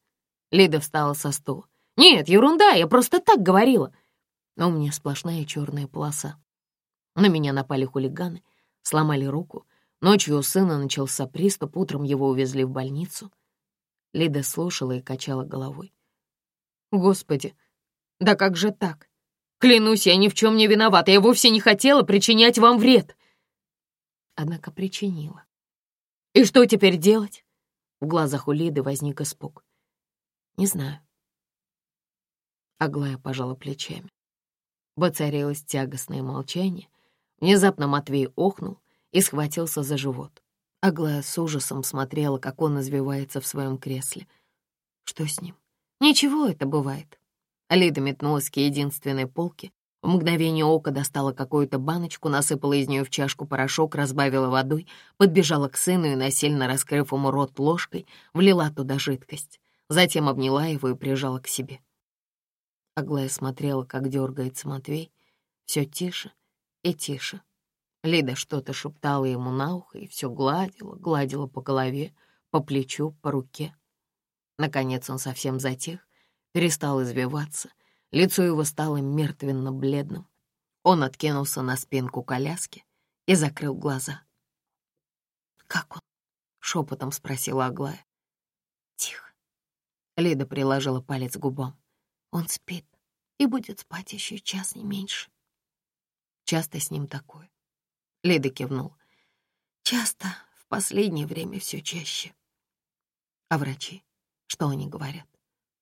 Лида встала со стула. Нет, ерунда, я просто так говорила. Но у меня сплошная черная полоса. На меня напали хулиганы, сломали руку, Ночью у сына начался приступ, утром его увезли в больницу. Лида слушала и качала головой. «Господи, да как же так? Клянусь, я ни в чем не виновата, я вовсе не хотела причинять вам вред!» Однако причинила. «И что теперь делать?» В глазах у Лиды возник испуг. «Не знаю». Аглая пожала плечами. Воцарилось тягостное молчание. Внезапно Матвей охнул, и схватился за живот. Аглая с ужасом смотрела, как он извивается в своем кресле. Что с ним? Ничего, это бывает. Лида метнулась к единственной полке, в мгновение ока достала какую-то баночку, насыпала из нее в чашку порошок, разбавила водой, подбежала к сыну и, насильно раскрыв ему рот ложкой, влила туда жидкость. Затем обняла его и прижала к себе. Аглая смотрела, как дергается Матвей, все тише и тише. Лида что-то шептала ему на ухо и все гладила, гладила по голове, по плечу, по руке. Наконец он совсем затих, перестал извиваться, лицо его стало мертвенно-бледным. Он откинулся на спинку коляски и закрыл глаза. «Как он?» — шепотом спросила Аглая. «Тихо». Лида приложила палец к губам. «Он спит и будет спать еще час, не меньше». Часто с ним такое. Лида кивнул. Часто, в последнее время все чаще. А врачи? Что они говорят?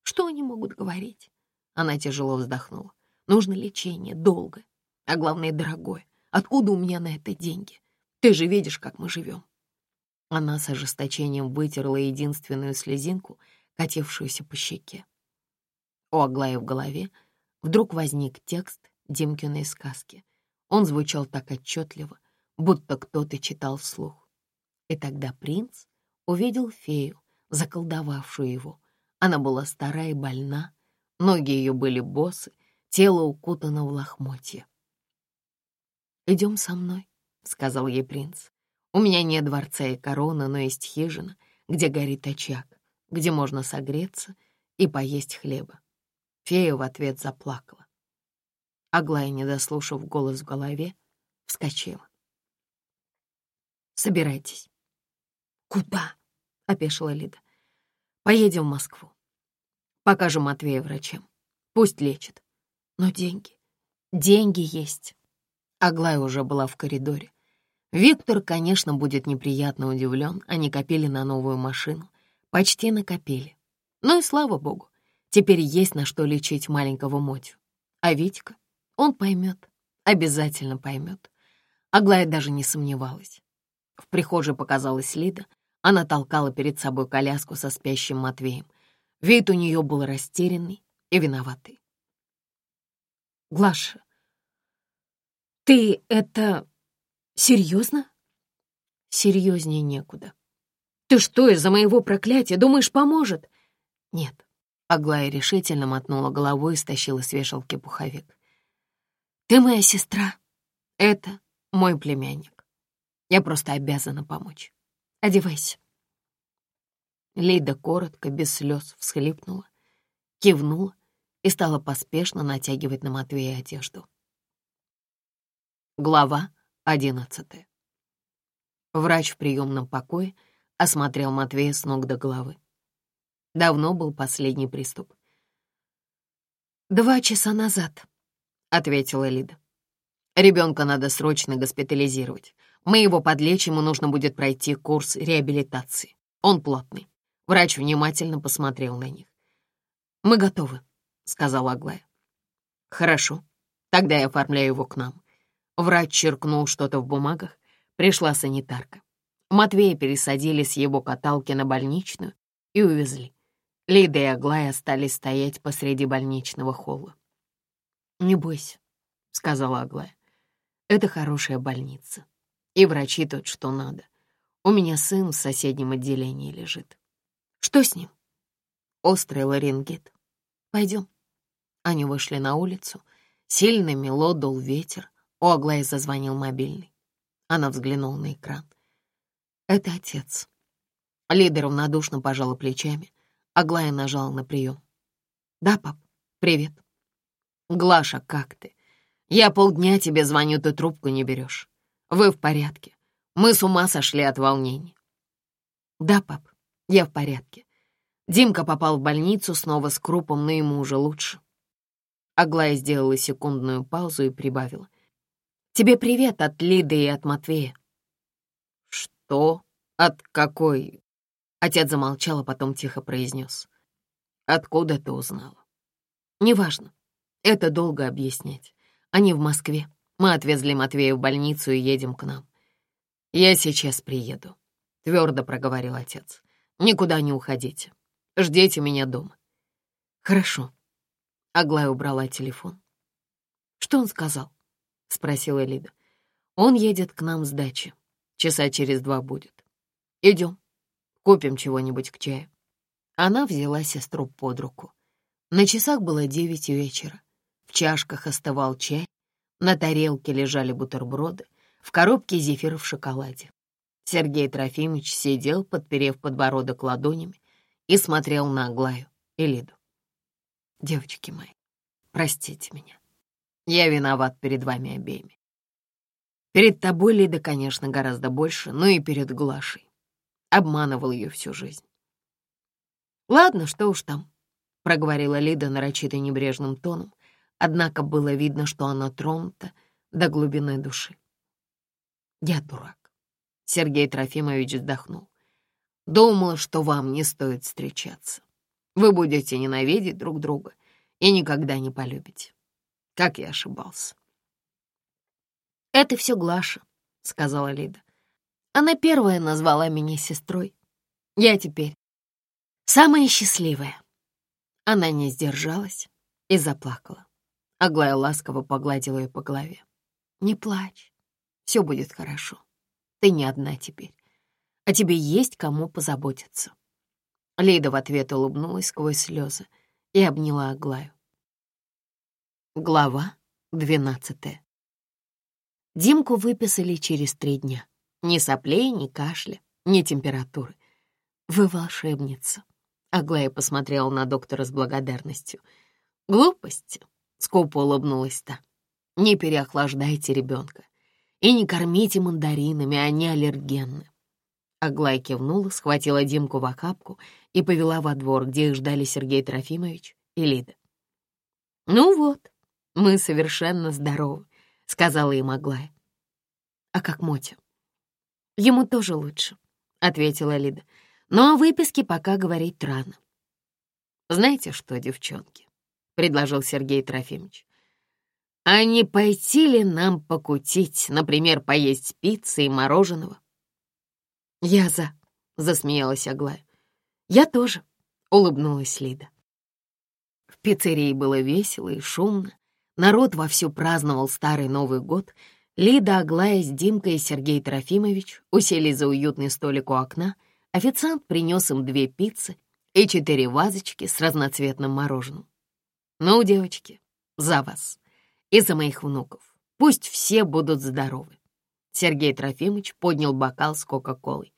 Что они могут говорить? Она тяжело вздохнула. Нужно лечение, долго, а главное, дорогое. Откуда у меня на это деньги? Ты же видишь, как мы живем. Она с ожесточением вытерла единственную слезинку, катившуюся по щеке. У Аглаи в голове вдруг возник текст Димкиной сказки. Он звучал так отчетливо, будто кто-то читал вслух. И тогда принц увидел фею, заколдовавшую его. Она была стара и больна, ноги ее были босы, тело укутано в лохмотья. «Идем со мной», — сказал ей принц. «У меня нет дворца и короны, но есть хижина, где горит очаг, где можно согреться и поесть хлеба». Фея в ответ заплакала. Аглая, не дослушав голос в голове, вскочила. «Собирайтесь». «Куда?» — опешила Лида. «Поедем в Москву. Покажем Матвея врачам. Пусть лечит. Но деньги... Деньги есть». Аглая уже была в коридоре. Виктор, конечно, будет неприятно удивлен. Они копили на новую машину. Почти накопили. Ну и слава богу, теперь есть на что лечить маленького Мотю. А Витька, он поймет, обязательно поймет. Аглая даже не сомневалась. В прихожей показалась Лида. Она толкала перед собой коляску со спящим Матвеем. Вид у нее был растерянный и виноватый. «Глаша, «Ты это... серьезно?» «Серьезнее некуда». «Ты что, из-за моего проклятия думаешь, поможет?» «Нет». Аглая решительно мотнула головой и стащила с вешалки пуховик. «Ты моя сестра. Это мой племянник. Я просто обязана помочь. Одевайся». Лида коротко, без слез, всхлипнула, кивнула и стала поспешно натягивать на Матвея одежду. Глава одиннадцатая. Врач в приемном покое осмотрел Матвея с ног до головы. Давно был последний приступ. «Два часа назад», — ответила Лида. «Ребенка надо срочно госпитализировать. Мы его подлечим, ему нужно будет пройти курс реабилитации. Он плотный». Врач внимательно посмотрел на них. «Мы готовы», — сказала Аглая. «Хорошо, тогда я оформляю его к нам. Врач черкнул что-то в бумагах. Пришла санитарка. Матвея пересадили с его каталки на больничную и увезли. Лида и Аглая остались стоять посреди больничного холла. «Не бойся», — сказала Аглая. «Это хорошая больница. И врачи тут что надо. У меня сын в соседнем отделении лежит. Что с ним?» «Острый ларингит. Пойдем». Они вышли на улицу. Сильно мело дул ветер. У Аглаи зазвонил мобильный. Она взглянула на экран. «Это отец». Лида равнодушно пожала плечами. Аглая нажала на прием. «Да, пап, привет». «Глаша, как ты? Я полдня тебе звоню, ты трубку не берешь. Вы в порядке? Мы с ума сошли от волнений». «Да, пап, я в порядке. Димка попал в больницу снова с крупом, но ему уже лучше». Аглая сделала секундную паузу и прибавила. Тебе привет от Лиды и от Матвея». «Что? От какой?» Отец замолчал, а потом тихо произнес. «Откуда ты узнала?» «Неважно. Это долго объяснять. Они в Москве. Мы отвезли Матвея в больницу и едем к нам. Я сейчас приеду», — твердо проговорил отец. «Никуда не уходите. Ждите меня дома». «Хорошо». Аглая убрала телефон. «Что он сказал?» — спросила Лида. «Он едет к нам с дачи. Часа через два будет. Идем, купим чего-нибудь к чаю». Она взяла сестру под руку. На часах было девять вечера. В чашках остывал чай, на тарелке лежали бутерброды, в коробке зефир в шоколаде. Сергей Трофимович сидел, подперев подбородок ладонями, и смотрел на Аглаю и Лиду. «Девочки мои, простите меня. Я виноват перед вами обеими. Перед тобой, Лида, конечно, гораздо больше, но и перед Глашей. Обманывал ее всю жизнь. «Ладно, что уж там», — проговорила Лида нарочито небрежным тоном, однако было видно, что она тронута до глубины души. Я дурак. Сергей Трофимович вздохнул. Думала, что вам не стоит встречаться. Вы будете ненавидеть друг друга и никогда не полюбите. Как я ошибался. «Это все Глаша», — сказала Лида. Она первая назвала меня сестрой. Я теперь самая счастливая. Она не сдержалась и заплакала. Аглая ласково погладила ее по голове. «Не плачь, все будет хорошо. Ты не одна теперь. А тебе есть кому позаботиться». Лида в ответ улыбнулась сквозь слезы и обняла Аглаю. Глава двенадцатая. Димку выписали через три дня. Ни соплей, ни кашля, ни температуры. «Вы волшебница», — Аглая посмотрела на доктора с благодарностью. «Глупости», — скупо улыбнулась та. «Не переохлаждайте ребенка и не кормите мандаринами, они аллергенны. Аглая кивнула, схватила Димку в охапку и повела во двор, где их ждали Сергей Трофимович и Лида. «Ну вот, мы совершенно здоровы», — сказала им Аглая. «А как Мотя?» «Ему тоже лучше», — ответила Лида. «Но о выписке пока говорить рано». «Знаете что, девчонки?» — предложил Сергей Трофимович. «А не пойти ли нам покутить, например, поесть пиццы и мороженого?» «Я за», — засмеялась Аглая. «Я тоже», — улыбнулась Лида. В пиццерии было весело и шумно. Народ вовсю праздновал Старый Новый год. Лида, Аглая с Димкой и Сергей Трофимович усели за уютный столик у окна. Официант принес им две пиццы и четыре вазочки с разноцветным мороженым. «Ну, девочки, за вас и за моих внуков. Пусть все будут здоровы. Сергей Трофимович поднял бокал с Кока-Колой.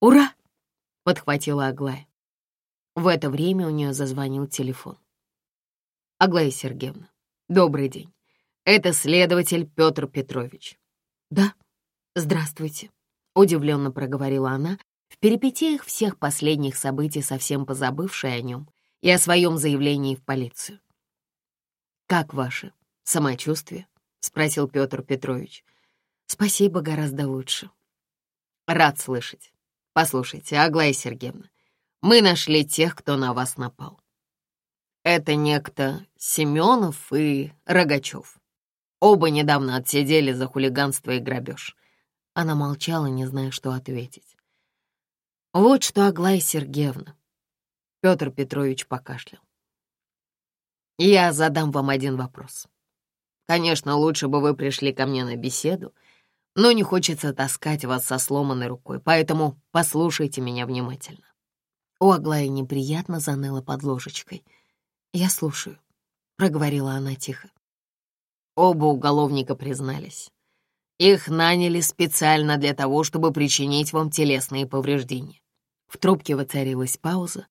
«Ура!» — подхватила Аглая. В это время у нее зазвонил телефон. «Аглая Сергеевна, добрый день. Это следователь Петр Петрович». «Да, здравствуйте», — удивленно проговорила она, в перипетиях всех последних событий совсем позабывшая о нем и о своем заявлении в полицию. «Как ваше самочувствие?» — спросил Петр Петрович. Спасибо, гораздо лучше. Рад слышать. Послушайте, Аглая Сергеевна, мы нашли тех, кто на вас напал. Это некто Семенов и Рогачев. Оба недавно отсидели за хулиганство и грабеж. Она молчала, не зная, что ответить. Вот что, Аглая Сергеевна. Петр Петрович покашлял. Я задам вам один вопрос. Конечно, лучше бы вы пришли ко мне на беседу, но не хочется таскать вас со сломанной рукой, поэтому послушайте меня внимательно». У Аглаи неприятно заныло под ложечкой. «Я слушаю», — проговорила она тихо. Оба уголовника признались. Их наняли специально для того, чтобы причинить вам телесные повреждения. В трубке воцарилась пауза.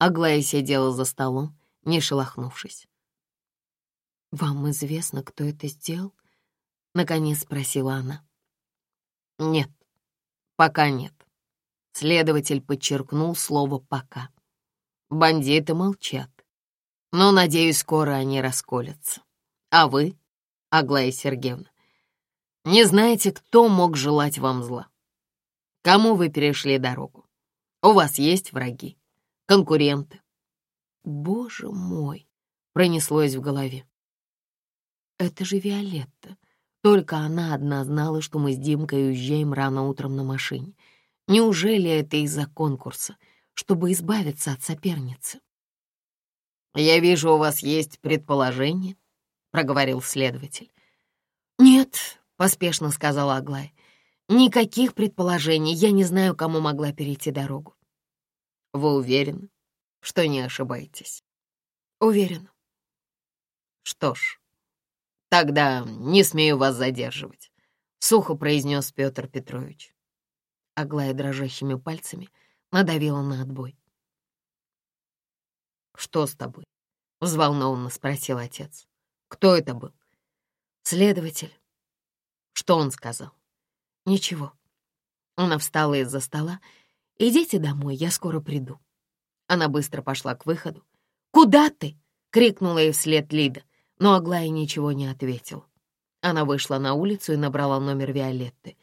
Аглая сидела за столом, не шелохнувшись. «Вам известно, кто это сделал?» — наконец спросила она. Нет, пока нет. Следователь подчеркнул слово «пока». Бандиты молчат. Но, надеюсь, скоро они расколятся. А вы, Аглая Сергеевна, не знаете, кто мог желать вам зла? Кому вы перешли дорогу? У вас есть враги, конкуренты. Боже мой, пронеслось в голове. Это же Виолетта. Только она одна знала, что мы с Димкой уезжаем рано утром на машине. Неужели это из-за конкурса, чтобы избавиться от соперницы? «Я вижу, у вас есть предположение», — проговорил следователь. «Нет», — поспешно сказала Аглая. «Никаких предположений. Я не знаю, кому могла перейти дорогу». «Вы уверены, что не ошибаетесь?» «Уверена». «Что ж, «Тогда не смею вас задерживать», — сухо произнес Петр Петрович. Аглая дрожащими пальцами надавила на отбой. «Что с тобой?» — взволнованно спросил отец. «Кто это был?» «Следователь». «Что он сказал?» «Ничего». Она встала из-за стола. «Идите домой, я скоро приду». Она быстро пошла к выходу. «Куда ты?» — крикнула ей вслед Лида но Аглая ничего не ответил. Она вышла на улицу и набрала номер Виолетты.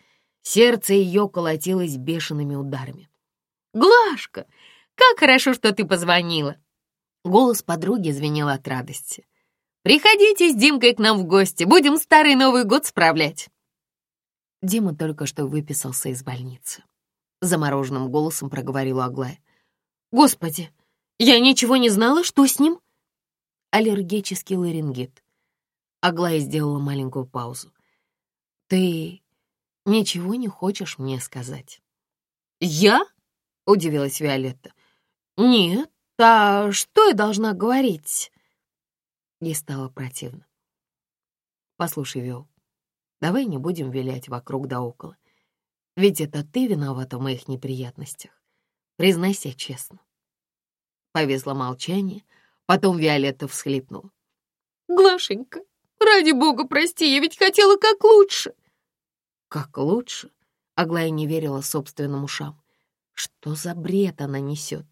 Сердце ее колотилось бешеными ударами. «Глашка, как хорошо, что ты позвонила!» Голос подруги звенел от радости. «Приходите с Димкой к нам в гости, будем старый Новый год справлять!» Дима только что выписался из больницы. Замороженным голосом проговорила Аглая. «Господи, я ничего не знала, что с ним?» Аллергический ларингит. Аглая сделала маленькую паузу. «Ты ничего не хочешь мне сказать?» «Я?» — удивилась Виолетта. «Нет, а что я должна говорить?» Ей стало противно. «Послушай, Виол, давай не будем вилять вокруг да около. Ведь это ты виновата в моих неприятностях. Признайся честно». Повезло молчание, потом Виолетта всхлипнула. «Глашенька, ради бога, прости, я ведь хотела как лучше!» «Как лучше?» — Аглая не верила собственным ушам. «Что за бред она несет?»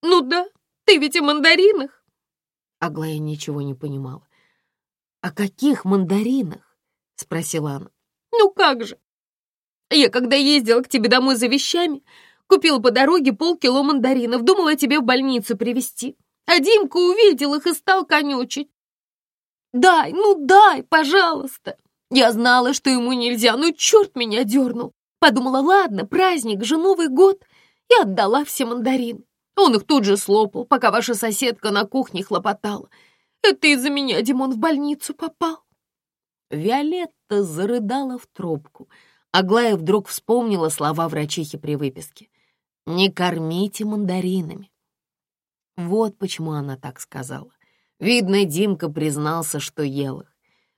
«Ну да, ты ведь о мандаринах!» Аглая ничего не понимала. «О каких мандаринах?» — спросила она. «Ну как же! Я, когда ездила к тебе домой за вещами, купила по дороге полкило мандаринов, думала тебе в больницу привезти. А Димка увидел их и стал конючить. «Дай, ну дай, пожалуйста!» Я знала, что ему нельзя, но черт меня дернул. Подумала, ладно, праздник же, Новый год, и отдала все мандарины. Он их тут же слопал, пока ваша соседка на кухне хлопотала. Это из-за меня Димон в больницу попал. Виолетта зарыдала в трубку. Аглая вдруг вспомнила слова врачихи при выписке. «Не кормите мандаринами». Вот почему она так сказала. Видно, Димка признался, что ел их.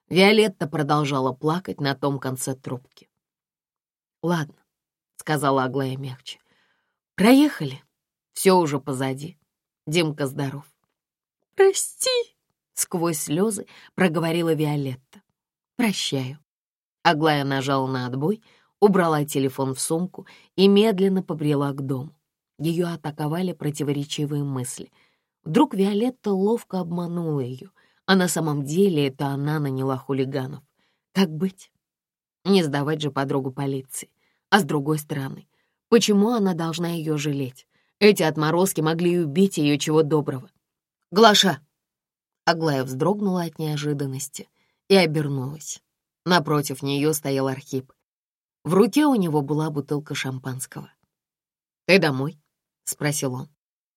Виолетта продолжала плакать на том конце трубки. «Ладно», — сказала Аглая мягче. «Проехали. Все уже позади. Димка здоров». «Прости», — сквозь слезы проговорила Виолетта. «Прощаю». Аглая нажала на отбой, убрала телефон в сумку и медленно побрела к дому. Ее атаковали противоречивые мысли. Вдруг Виолетта ловко обманула ее — а на самом деле это она наняла хулиганов. Как быть? Не сдавать же подругу полиции. А с другой стороны, почему она должна ее жалеть? Эти отморозки могли убить ее чего доброго. «Глаша!» Аглая вздрогнула от неожиданности и обернулась. Напротив нее стоял Архип. В руке у него была бутылка шампанского. «Ты домой?» — спросил он.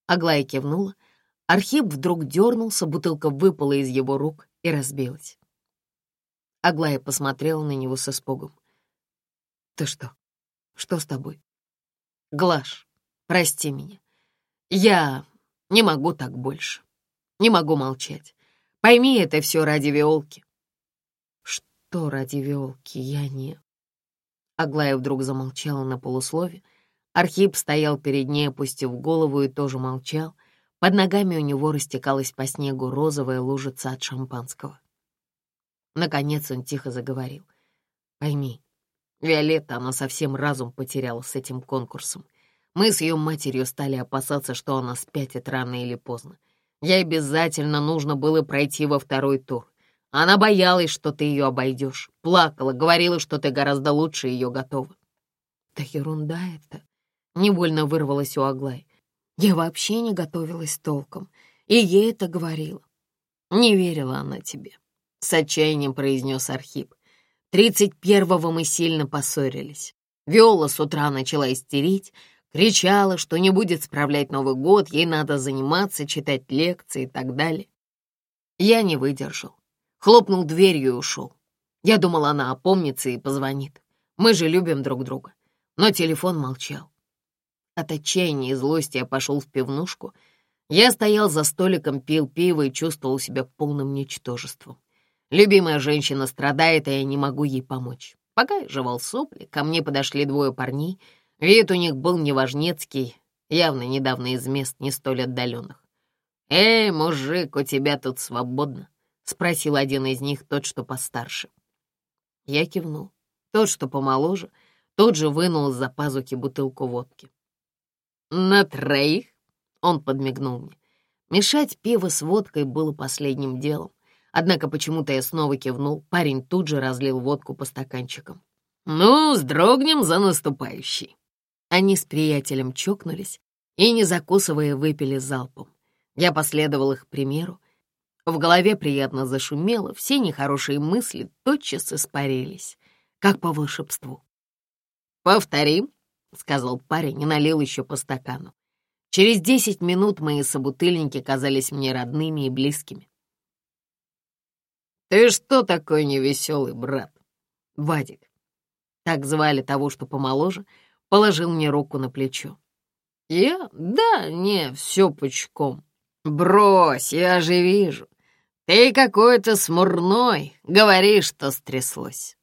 Аглая кивнула, Архип вдруг дернулся, бутылка выпала из его рук и разбилась. Аглая посмотрела на него с испугом. «Ты что? Что с тобой?» «Глаш, прости меня. Я не могу так больше. Не могу молчать. Пойми, это все ради Виолки». «Что ради Виолки? Я не...» Аглая вдруг замолчала на полуслове. Архип стоял перед ней, опустив голову, и тоже молчал — под ногами у него растекалась по снегу розовая лужица от шампанского. Наконец он тихо заговорил. «Пойми, Виолетта, она совсем разум потеряла с этим конкурсом. Мы с ее матерью стали опасаться, что она спятит рано или поздно. Ей обязательно нужно было пройти во второй тур. Она боялась, что ты ее обойдешь, плакала, говорила, что ты гораздо лучше ее готова. Да ерунда это. Невольно вырвалась у Аглай. Я вообще не готовилась толком, и ей это говорила. Не верила она тебе, — с отчаянием произнес Архип. Тридцать первого мы сильно поссорились. Виола с утра начала истерить, кричала, что не будет справлять Новый год, ей надо заниматься, читать лекции и так далее. Я не выдержал. Хлопнул дверью и ушел. Я думал, она опомнится и позвонит. Мы же любим друг друга. Но телефон молчал. От отчаяния и злости я пошел в пивнушку. Я стоял за столиком, пил пиво и чувствовал себя полным ничтожеством. Любимая женщина страдает, а я не могу ей помочь. Пока я жевал сопли, ко мне подошли двое парней. Вид у них был неважнецкий, явно недавно из мест не столь отдаленных. «Эй, мужик, у тебя тут свободно?» — спросил один из них, тот, что постарше. Я кивнул. Тот, что помоложе, тот же вынул из-за пазухи бутылку водки. «На троих?» — он подмигнул мне. Мешать пиво с водкой было последним делом. Однако почему-то я снова кивнул. Парень тут же разлил водку по стаканчикам. Ну, сдрогнем за наступающий. Они с приятелем чокнулись и, не закусывая, выпили залпом. Я последовал их примеру. В голове приятно зашумело, все нехорошие мысли тотчас испарились, как по волшебству. «Повторим», — сказал парень и налил еще по стакану. Через десять минут мои собутыльники казались мне родными и близкими. «Ты что такой невеселый, брат?» Вадик, так звали того, что помоложе, положил мне руку на плечо. «Я? Да, не, все пучком. Брось, я же вижу. Ты какой-то смурной, говоришь, что стряслось».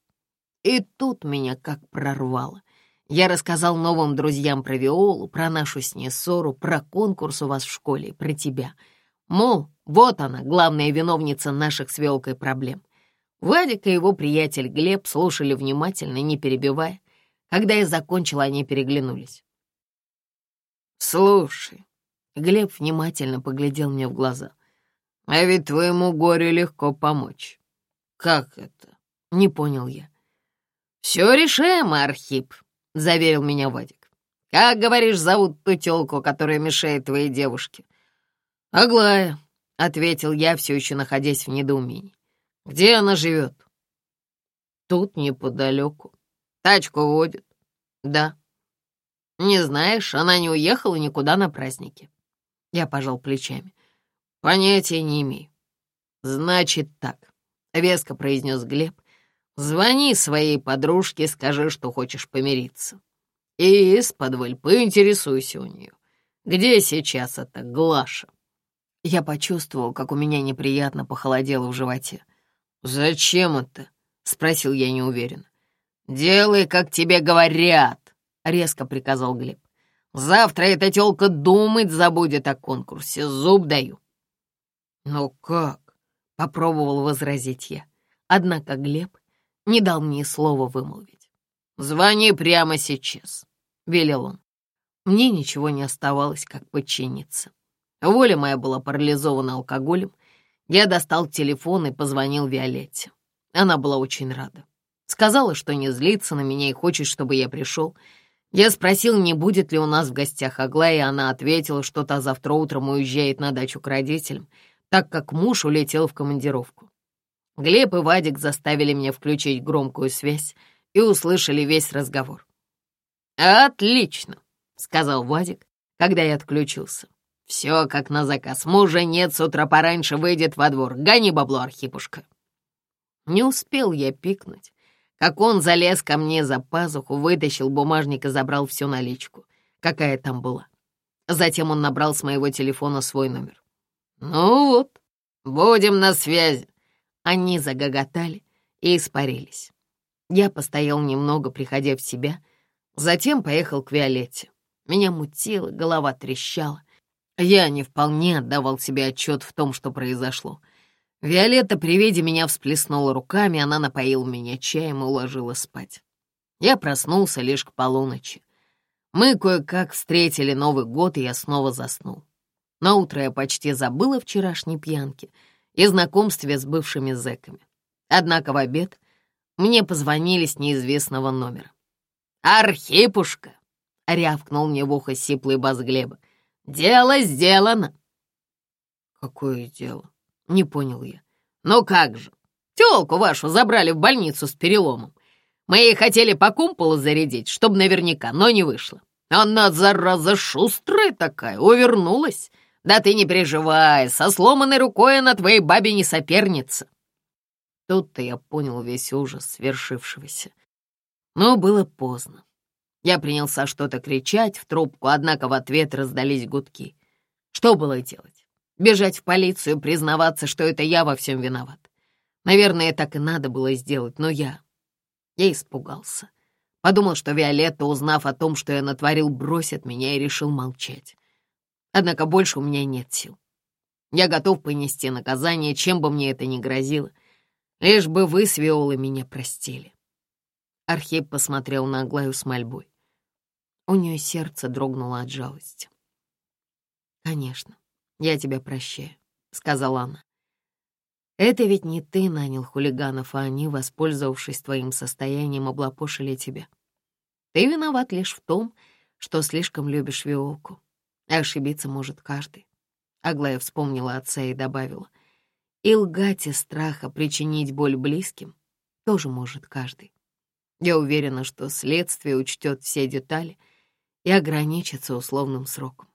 И тут меня как прорвало. Я рассказал новым друзьям про Виолу, про нашу с ней ссору, про конкурс у вас в школе, про тебя. Мол, вот она, главная виновница наших с Виолкой проблем. Вадик и его приятель Глеб слушали внимательно, не перебивая. Когда я закончила, они переглянулись. «Слушай», — Глеб внимательно поглядел мне в глаза, «а ведь твоему горю легко помочь». «Как это?» — не понял я. «Все решаемо, Архип», — заверил меня Вадик. «Как, говоришь, зовут ту тёлку, которая мешает твоей девушке?» «Аглая», — ответил я, все еще находясь в недоумении. «Где она живет?» «Тут неподалеку. Тачку водит?» «Да». «Не знаешь, она не уехала никуда на праздники?» Я пожал плечами. «Понятия не имею». «Значит так», — веско произнес Глеб, Звони своей подружке, скажи, что хочешь помириться. И из-под поинтересуйся у нее, где сейчас эта Глаша. Я почувствовал, как у меня неприятно похолодело в животе. «Зачем это?» — спросил я неуверенно. «Делай, как тебе говорят», — резко приказал Глеб. «Завтра эта тёлка думать забудет о конкурсе, зуб даю». «Ну как?» — попробовал возразить я. Однако Глеб не дал мне слова вымолвить. «Звони прямо сейчас», — велел он. Мне ничего не оставалось, как подчиниться. Воля моя была парализована алкоголем. Я достал телефон и позвонил Виолетте. Она была очень рада. Сказала, что не злится на меня и хочет, чтобы я пришел. Я спросил, не будет ли у нас в гостях Аглая, и она ответила, что та завтра утром уезжает на дачу к родителям, так как муж улетел в командировку. Глеб и Вадик заставили меня включить громкую связь и услышали весь разговор. «Отлично», — сказал Вадик, когда я отключился. «Все как на заказ. Мужа нет, с утра пораньше выйдет во двор. Гони бабло, Архипушка». Не успел я пикнуть, как он залез ко мне за пазуху, вытащил бумажник и забрал всю наличку, какая там была. Затем он набрал с моего телефона свой номер. «Ну вот, будем на связи», они загоготали и испарились. Я постоял немного, приходя в себя, затем поехал к Виолетте. Меня мутило, голова трещала. Я не вполне отдавал себе отчет в том, что произошло. Виолетта при виде меня всплеснула руками, она напоила меня чаем и уложила спать. Я проснулся лишь к полуночи. Мы кое-как встретили Новый год, и я снова заснул. На утро я почти забыла вчерашней пьянки — и знакомстве с бывшими зэками. Однако в обед мне позвонили с неизвестного номера. «Архипушка!» — рявкнул мне в ухо сиплый бас Глеба. «Дело сделано!» «Какое дело?» — не понял я. «Ну как же! Тёлку вашу забрали в больницу с переломом. Мы ей хотели по кумполу зарядить, чтобы наверняка, но не вышло. Она, зараза, шустрая такая, увернулась. Да ты не переживай, со сломанной рукой она твоей бабе не соперница. Тут-то я понял весь ужас свершившегося. Но было поздно. Я принялся что-то кричать в трубку, однако в ответ раздались гудки. Что было делать? Бежать в полицию, признаваться, что это я во всем виноват. Наверное, так и надо было сделать, но я... Я испугался. Подумал, что Виолетта, узнав о том, что я натворил, бросит меня и решил молчать. Однако больше у меня нет сил. Я готов понести наказание, чем бы мне это ни грозило, лишь бы вы с Виолой меня простили. Архип посмотрел на Аглаю с мольбой. У нее сердце дрогнуло от жалости. «Конечно, я тебя прощаю», — сказала она. Это ведь не ты нанял хулиганов, а они, воспользовавшись твоим состоянием, облапошили тебя. Ты виноват лишь в том, что слишком любишь Виолку. Ошибиться может каждый. Аглая вспомнила отца и добавила. И лгать из страха причинить боль близким тоже может каждый. Я уверена, что следствие учтет все детали и ограничится условным сроком.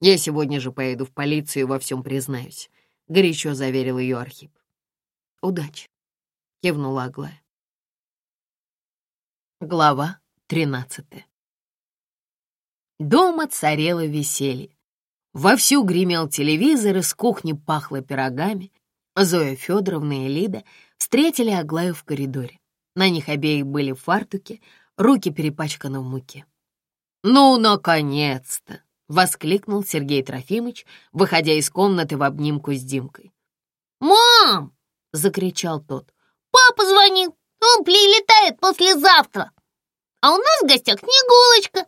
Я сегодня же поеду в полицию и во всем признаюсь, — горячо заверил ее Архип. «Удачи!» — кивнула Аглая. Глава тринадцатая. Дома царело веселье. Вовсю гремел телевизор, из кухни пахло пирогами. Зоя Федоровна и Лида встретили Аглаю в коридоре. На них обеих были фартуки, руки перепачканы в муке. «Ну, наконец-то!» — воскликнул Сергей Трофимович, выходя из комнаты в обнимку с Димкой. «Мам!» — закричал тот. «Папа звонил, он прилетает послезавтра, а у нас в гостях Снегулочка!»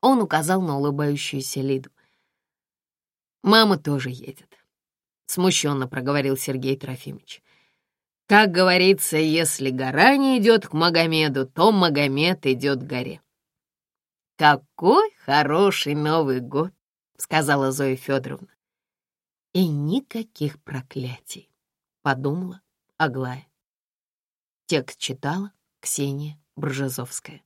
Он указал на улыбающуюся Лиду. «Мама тоже едет», — смущенно проговорил Сергей Трофимович. «Как говорится, если гора не идет к Магомеду, то Магомед идет к горе». «Какой хороший Новый год!» — сказала Зоя Федоровна. «И никаких проклятий», — подумала Аглая. Текст читала Ксения Бржезовская.